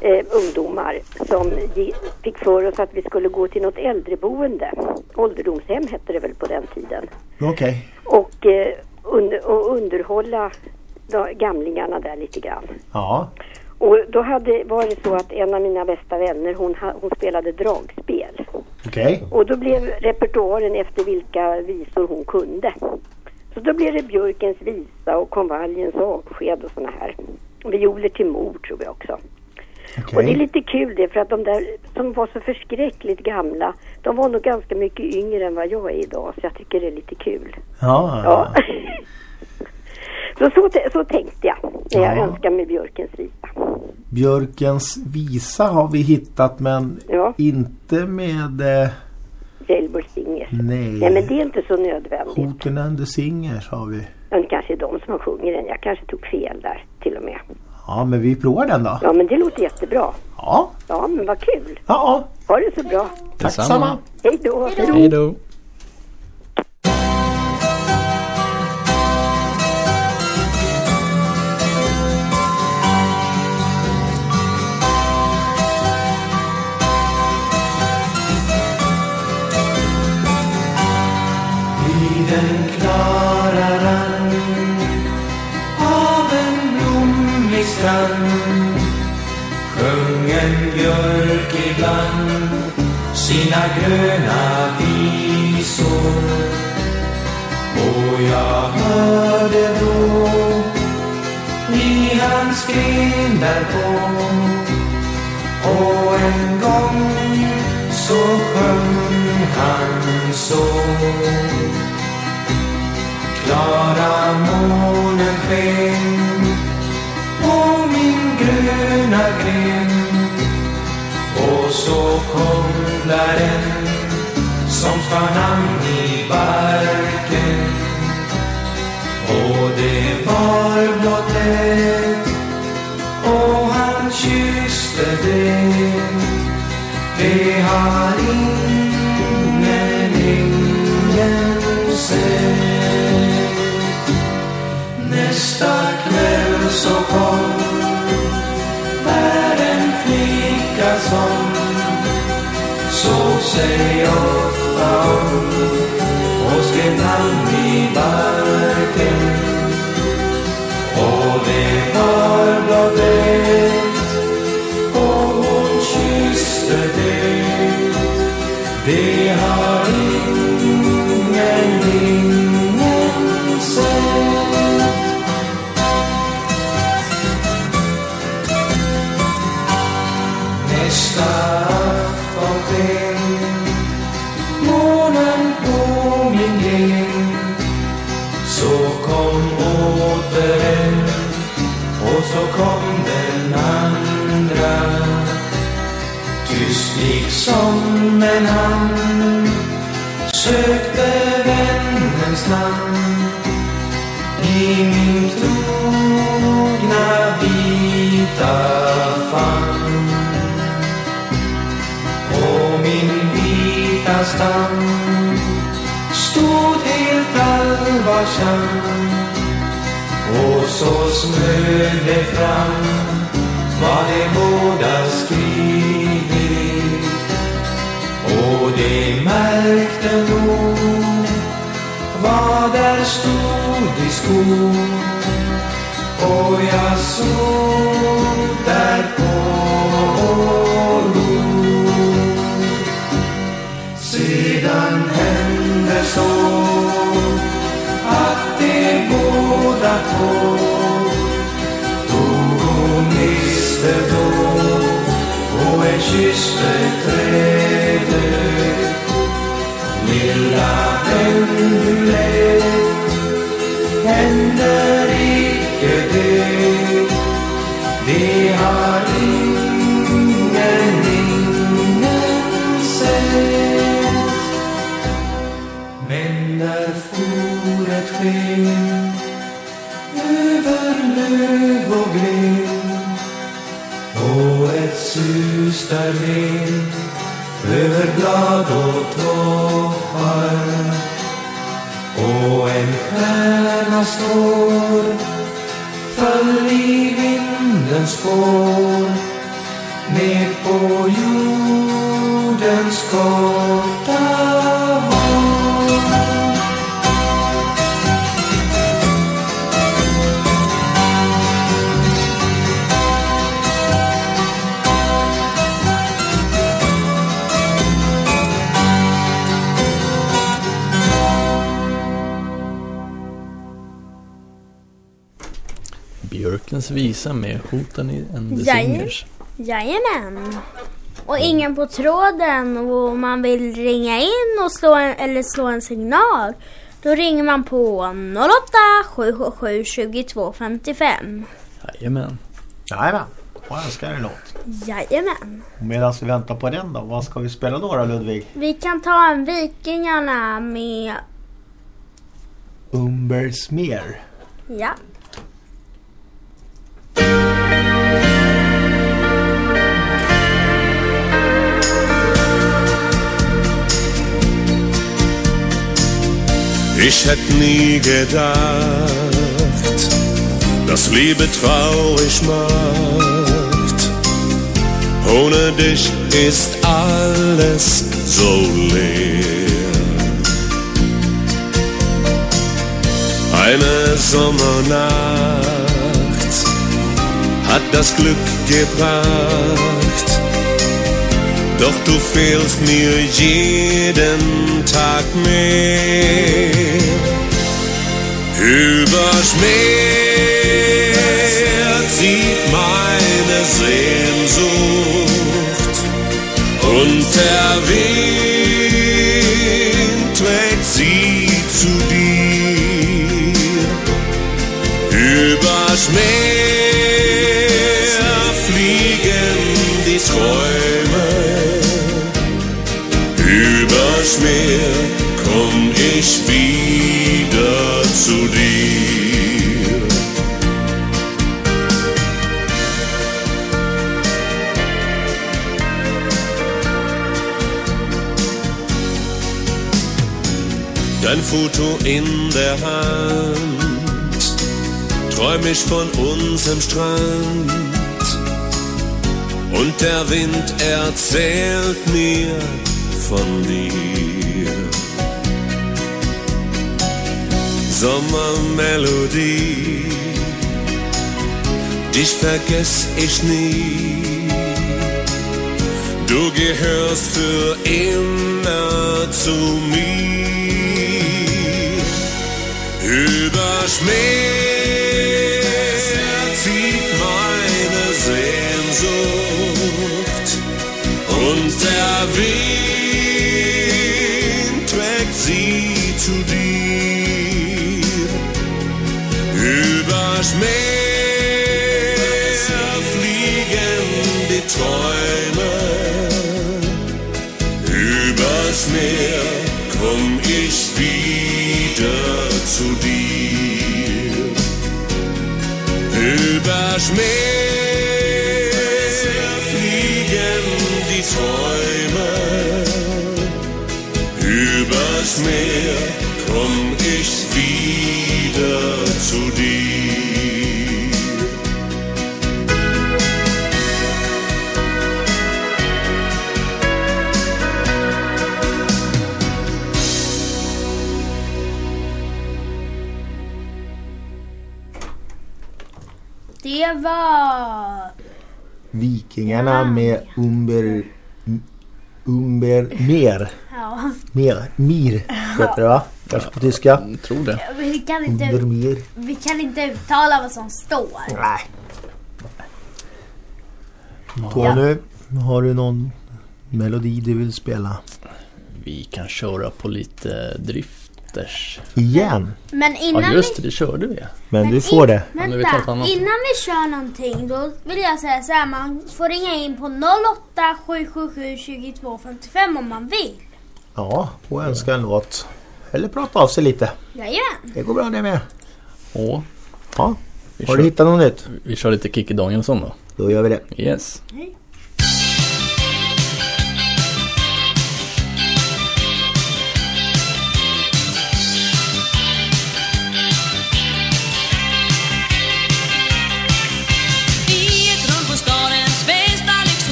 S29: eh, ungdomar som fick för oss att vi skulle gå till något äldreboende. Ålderdomshem hette det väl på den tiden.
S21: Okej.
S29: Och, eh, under, och underhålla de, gamlingarna där lite grann.
S21: Ja.
S29: Och då hade, var det så att en av mina bästa vänner, hon, hon spelade dragspel.
S21: Okej.
S29: Och då blev repertoaren efter vilka visor hon kunde. Så då blev det Björkens visa och konvaljens avsked och såna här. Violer till mord tror jag också.
S21: Okej.
S29: Och det är lite kul det för att de där som var så förskräckligt gamla, de var nog ganska mycket yngre än vad jag är idag så jag tycker det är lite kul.
S21: Ja.
S29: Ja. så, så, så tänkte jag när jag
S21: Ja.
S29: önskar mig Björkens visa.
S21: Björkens visa har vi hittat men
S29: Ja.
S21: inte med eh,
S29: Jailbird Singers.
S21: Nej.
S29: Nej men det är inte så nödvändigt.
S21: Hoten and the Singers har vi.
S29: Det kanske är de som sjunger den. Jag kanske tog fel där till och med.
S21: Ja men vi provar den då.
S29: Ja men det låter jättebra.
S21: Ja.
S29: Ja men vad kul.
S21: Ja.
S29: Ha det så bra.
S21: Tack samma.
S29: Hej då.
S22: Hej då.
S30: Gröna visor. Och jag hörde då i hans gren därpå och en gång så sjöng han så. Klara månen sken på min gröna gren. Och så kom där som ska namn i barken. Och det var blott ett och han kysste det. Det har sig ofta om och skrev i barken och det allvarsam och så smög det fram vad de båda skrivit. Och de märkte nog vad där stod i skon. Och jag såg Kysste trädet, Lilla vän, du lät, händer icke det Det har ingen, ingen sett Men där for ett sken över löv och gren sus där över blad och toppar och en stjärna står föll i vindens spår. Ned på jordens korta
S22: Björkens visa med Hoten i
S19: Jaja-
S22: Singers.
S19: Jajamän. Och ingen på tråden och man vill ringa in och slå en, eller slå en signal. Då ringer man på 08 777 22 55.
S22: Jajamän.
S21: Jajamän. Och önskar en låt.
S19: Jajamän.
S21: Och medan vi väntar på den då, vad ska vi spela då då Ludvig?
S19: Vi kan ta en Vikingarna med...
S21: Umbersmer.
S19: Ja.
S28: Ich hätt nie gedacht, dass Liebe traurig macht. Ohne dich ist alles so leer. Eine Sommernacht hat das Glück gebracht
S6: Doch du fehlst mir jeden Tag mehr. Übers Meer zieht meine Sehnsucht und der Übers Meer komm ich wieder zu dir. Dein Foto in der Hand, träum ich von uns am Strand. Und der Wind erzählt mir von dir. Sommermelodie, dich vergess ich nie. Du gehörst für immer zu mir. Übers Meer zieht meine Sehnsucht und der Wind
S19: Rush me
S21: Vikingarna med Umber... Umber... Mer.
S19: Ja.
S21: Mer. Mir heter det va? Kanske på tyska?
S22: tror det.
S19: Vi kan inte,
S21: Umbermer.
S19: vi kan inte uttala vad som står.
S21: Nej. Tony, har du någon melodi du vill spela?
S22: Vi kan köra på lite drifters.
S21: Igen?
S19: Men innan
S22: Ja just det,
S19: vi...
S22: det körde vi.
S21: Men du får det.
S22: Ja, men vi tar ett
S19: Vänta,
S22: annat.
S19: innan vi kör någonting då vill jag säga så här. Man får ringa in på 08 777 22 55 om man vill.
S21: Ja, och önska en låt. Eller prata av sig lite.
S19: Jajamän.
S21: Det går bra det med.
S22: Och
S21: Ja.
S22: vi
S21: Har
S22: kör,
S21: du hittat något nytt?
S22: Vi kör lite Kikki Danielsson då.
S21: Då gör vi det.
S22: Yes.
S13: I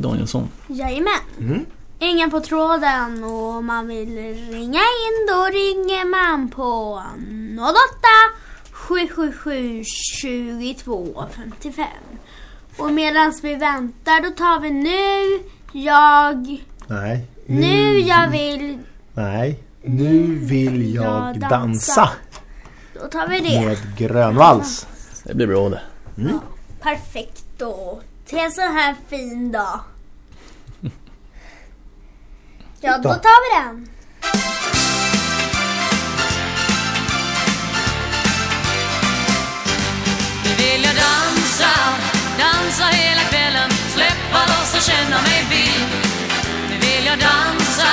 S22: Kikki Danielsson.
S19: Jajamän.
S22: Mm.
S19: Ingen på tråden och om man vill ringa in då ringer man på 08 777 22 55. Och medan vi väntar då tar vi nu, jag,
S21: Nej.
S19: nu jag vill,
S21: Nej. Nu vill jag
S19: jag
S21: dansa.
S19: dansa. då tar vi det.
S21: Med grönvals.
S22: Det blir bra det.
S21: Mm.
S19: Perfekt då. Till en sån här fin dag. Ja, då tar vi den.
S13: Nu vill jag dansa, dansa hela kvällen Släppa loss och känna mig vild Nu vill jag dansa,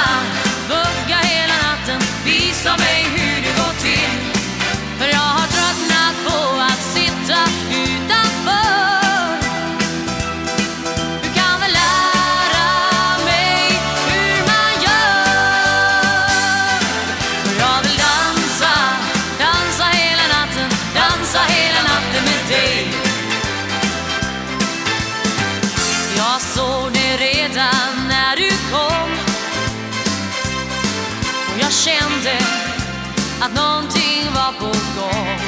S13: bugga hela natten Visa mig att någonting var på gång.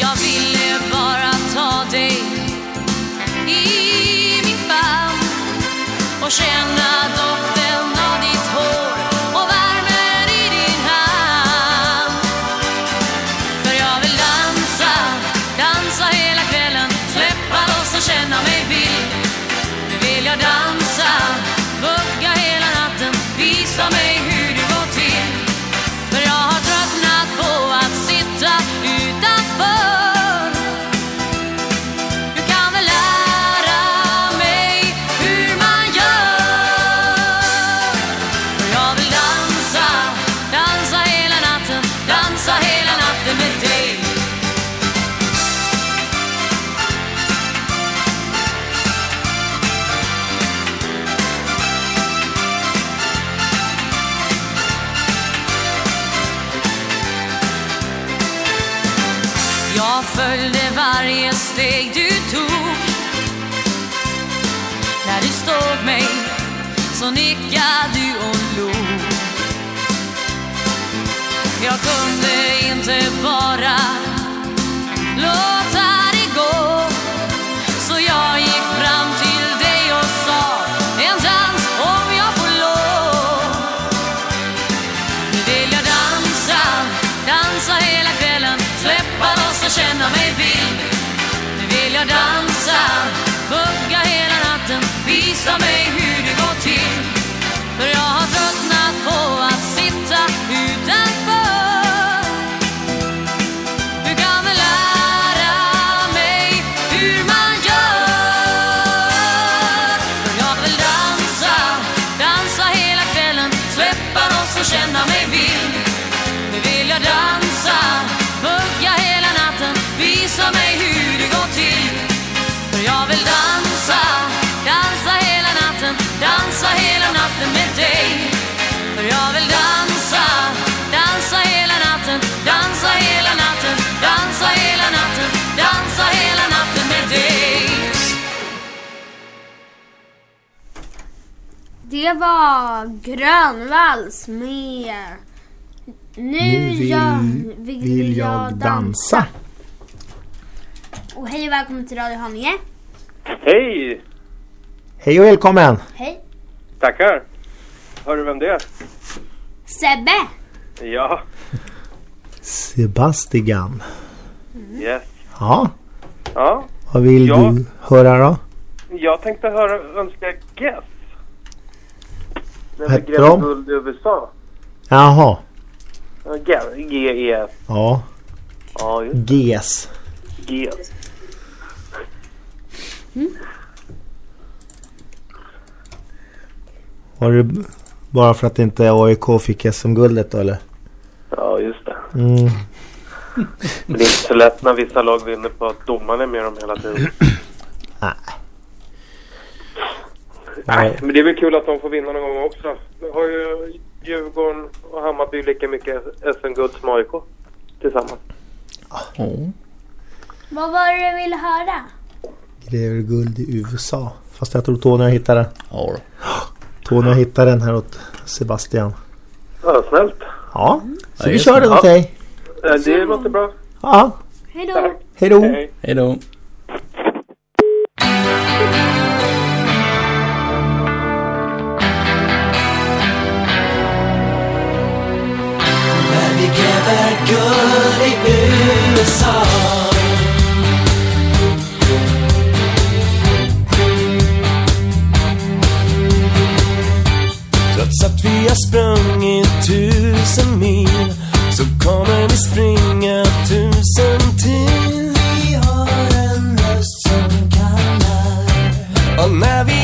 S13: Jag ville bara ta dig i min famn och känna steg du tog. När du såg mig så nickade du och log. Jag kunde inte bara låta Det
S19: var grönvals med Nu,
S21: Nu vill,
S19: jag,
S21: vill jag dansa.
S19: Och hej och välkommen till Radio Haninge.
S31: Hej!
S21: Hej och välkommen.
S19: Hej.
S31: Tackar. Hör du vem det är?
S19: Sebbe.
S31: Ja,
S21: Sebastian.
S31: yes.
S21: Ja,
S31: Ja,
S21: vad vill
S31: Ja.
S21: du höra då?
S31: jag tänkte höra önska Guess.
S21: Vad
S31: När vi
S21: heter
S31: grävde
S21: de?
S31: guld i USA.
S21: Jaha.
S31: G-E-S.
S21: Ja.
S31: Ja, just
S21: GES.
S31: Guess.
S21: Var det bara för att inte AIK fick SM-guldet då eller?
S31: Ja, just det.
S21: Mm.
S31: Men det är inte så lätt när vissa lag vinner på att domaren är med dem hela tiden.
S21: Nej.
S31: Nej, men det är väl kul att de får vinna någon gång också. Nu har ju Djurgården och Hammarby lika mycket SM-guld som AIK tillsammans.
S19: Vad var det du ville höra?
S21: Lever guld i USA. Fast jag tror Tony har hittat den.
S22: Ja då.
S21: Tony har hittat den här åt Sebastian.
S31: Ja, snällt.
S21: Ja, så
S22: Ja,
S21: vi kör
S22: det.
S21: den åt dig.
S31: Eh, Det låter bra.
S21: Ja,
S19: Hej då.
S21: hej då.
S22: Hej då.
S23: gräver guld i USA
S25: Trots att vi har sprungit tusen mil så kommer vi springa tusen till. Vi har en röst som kallar. Och när vi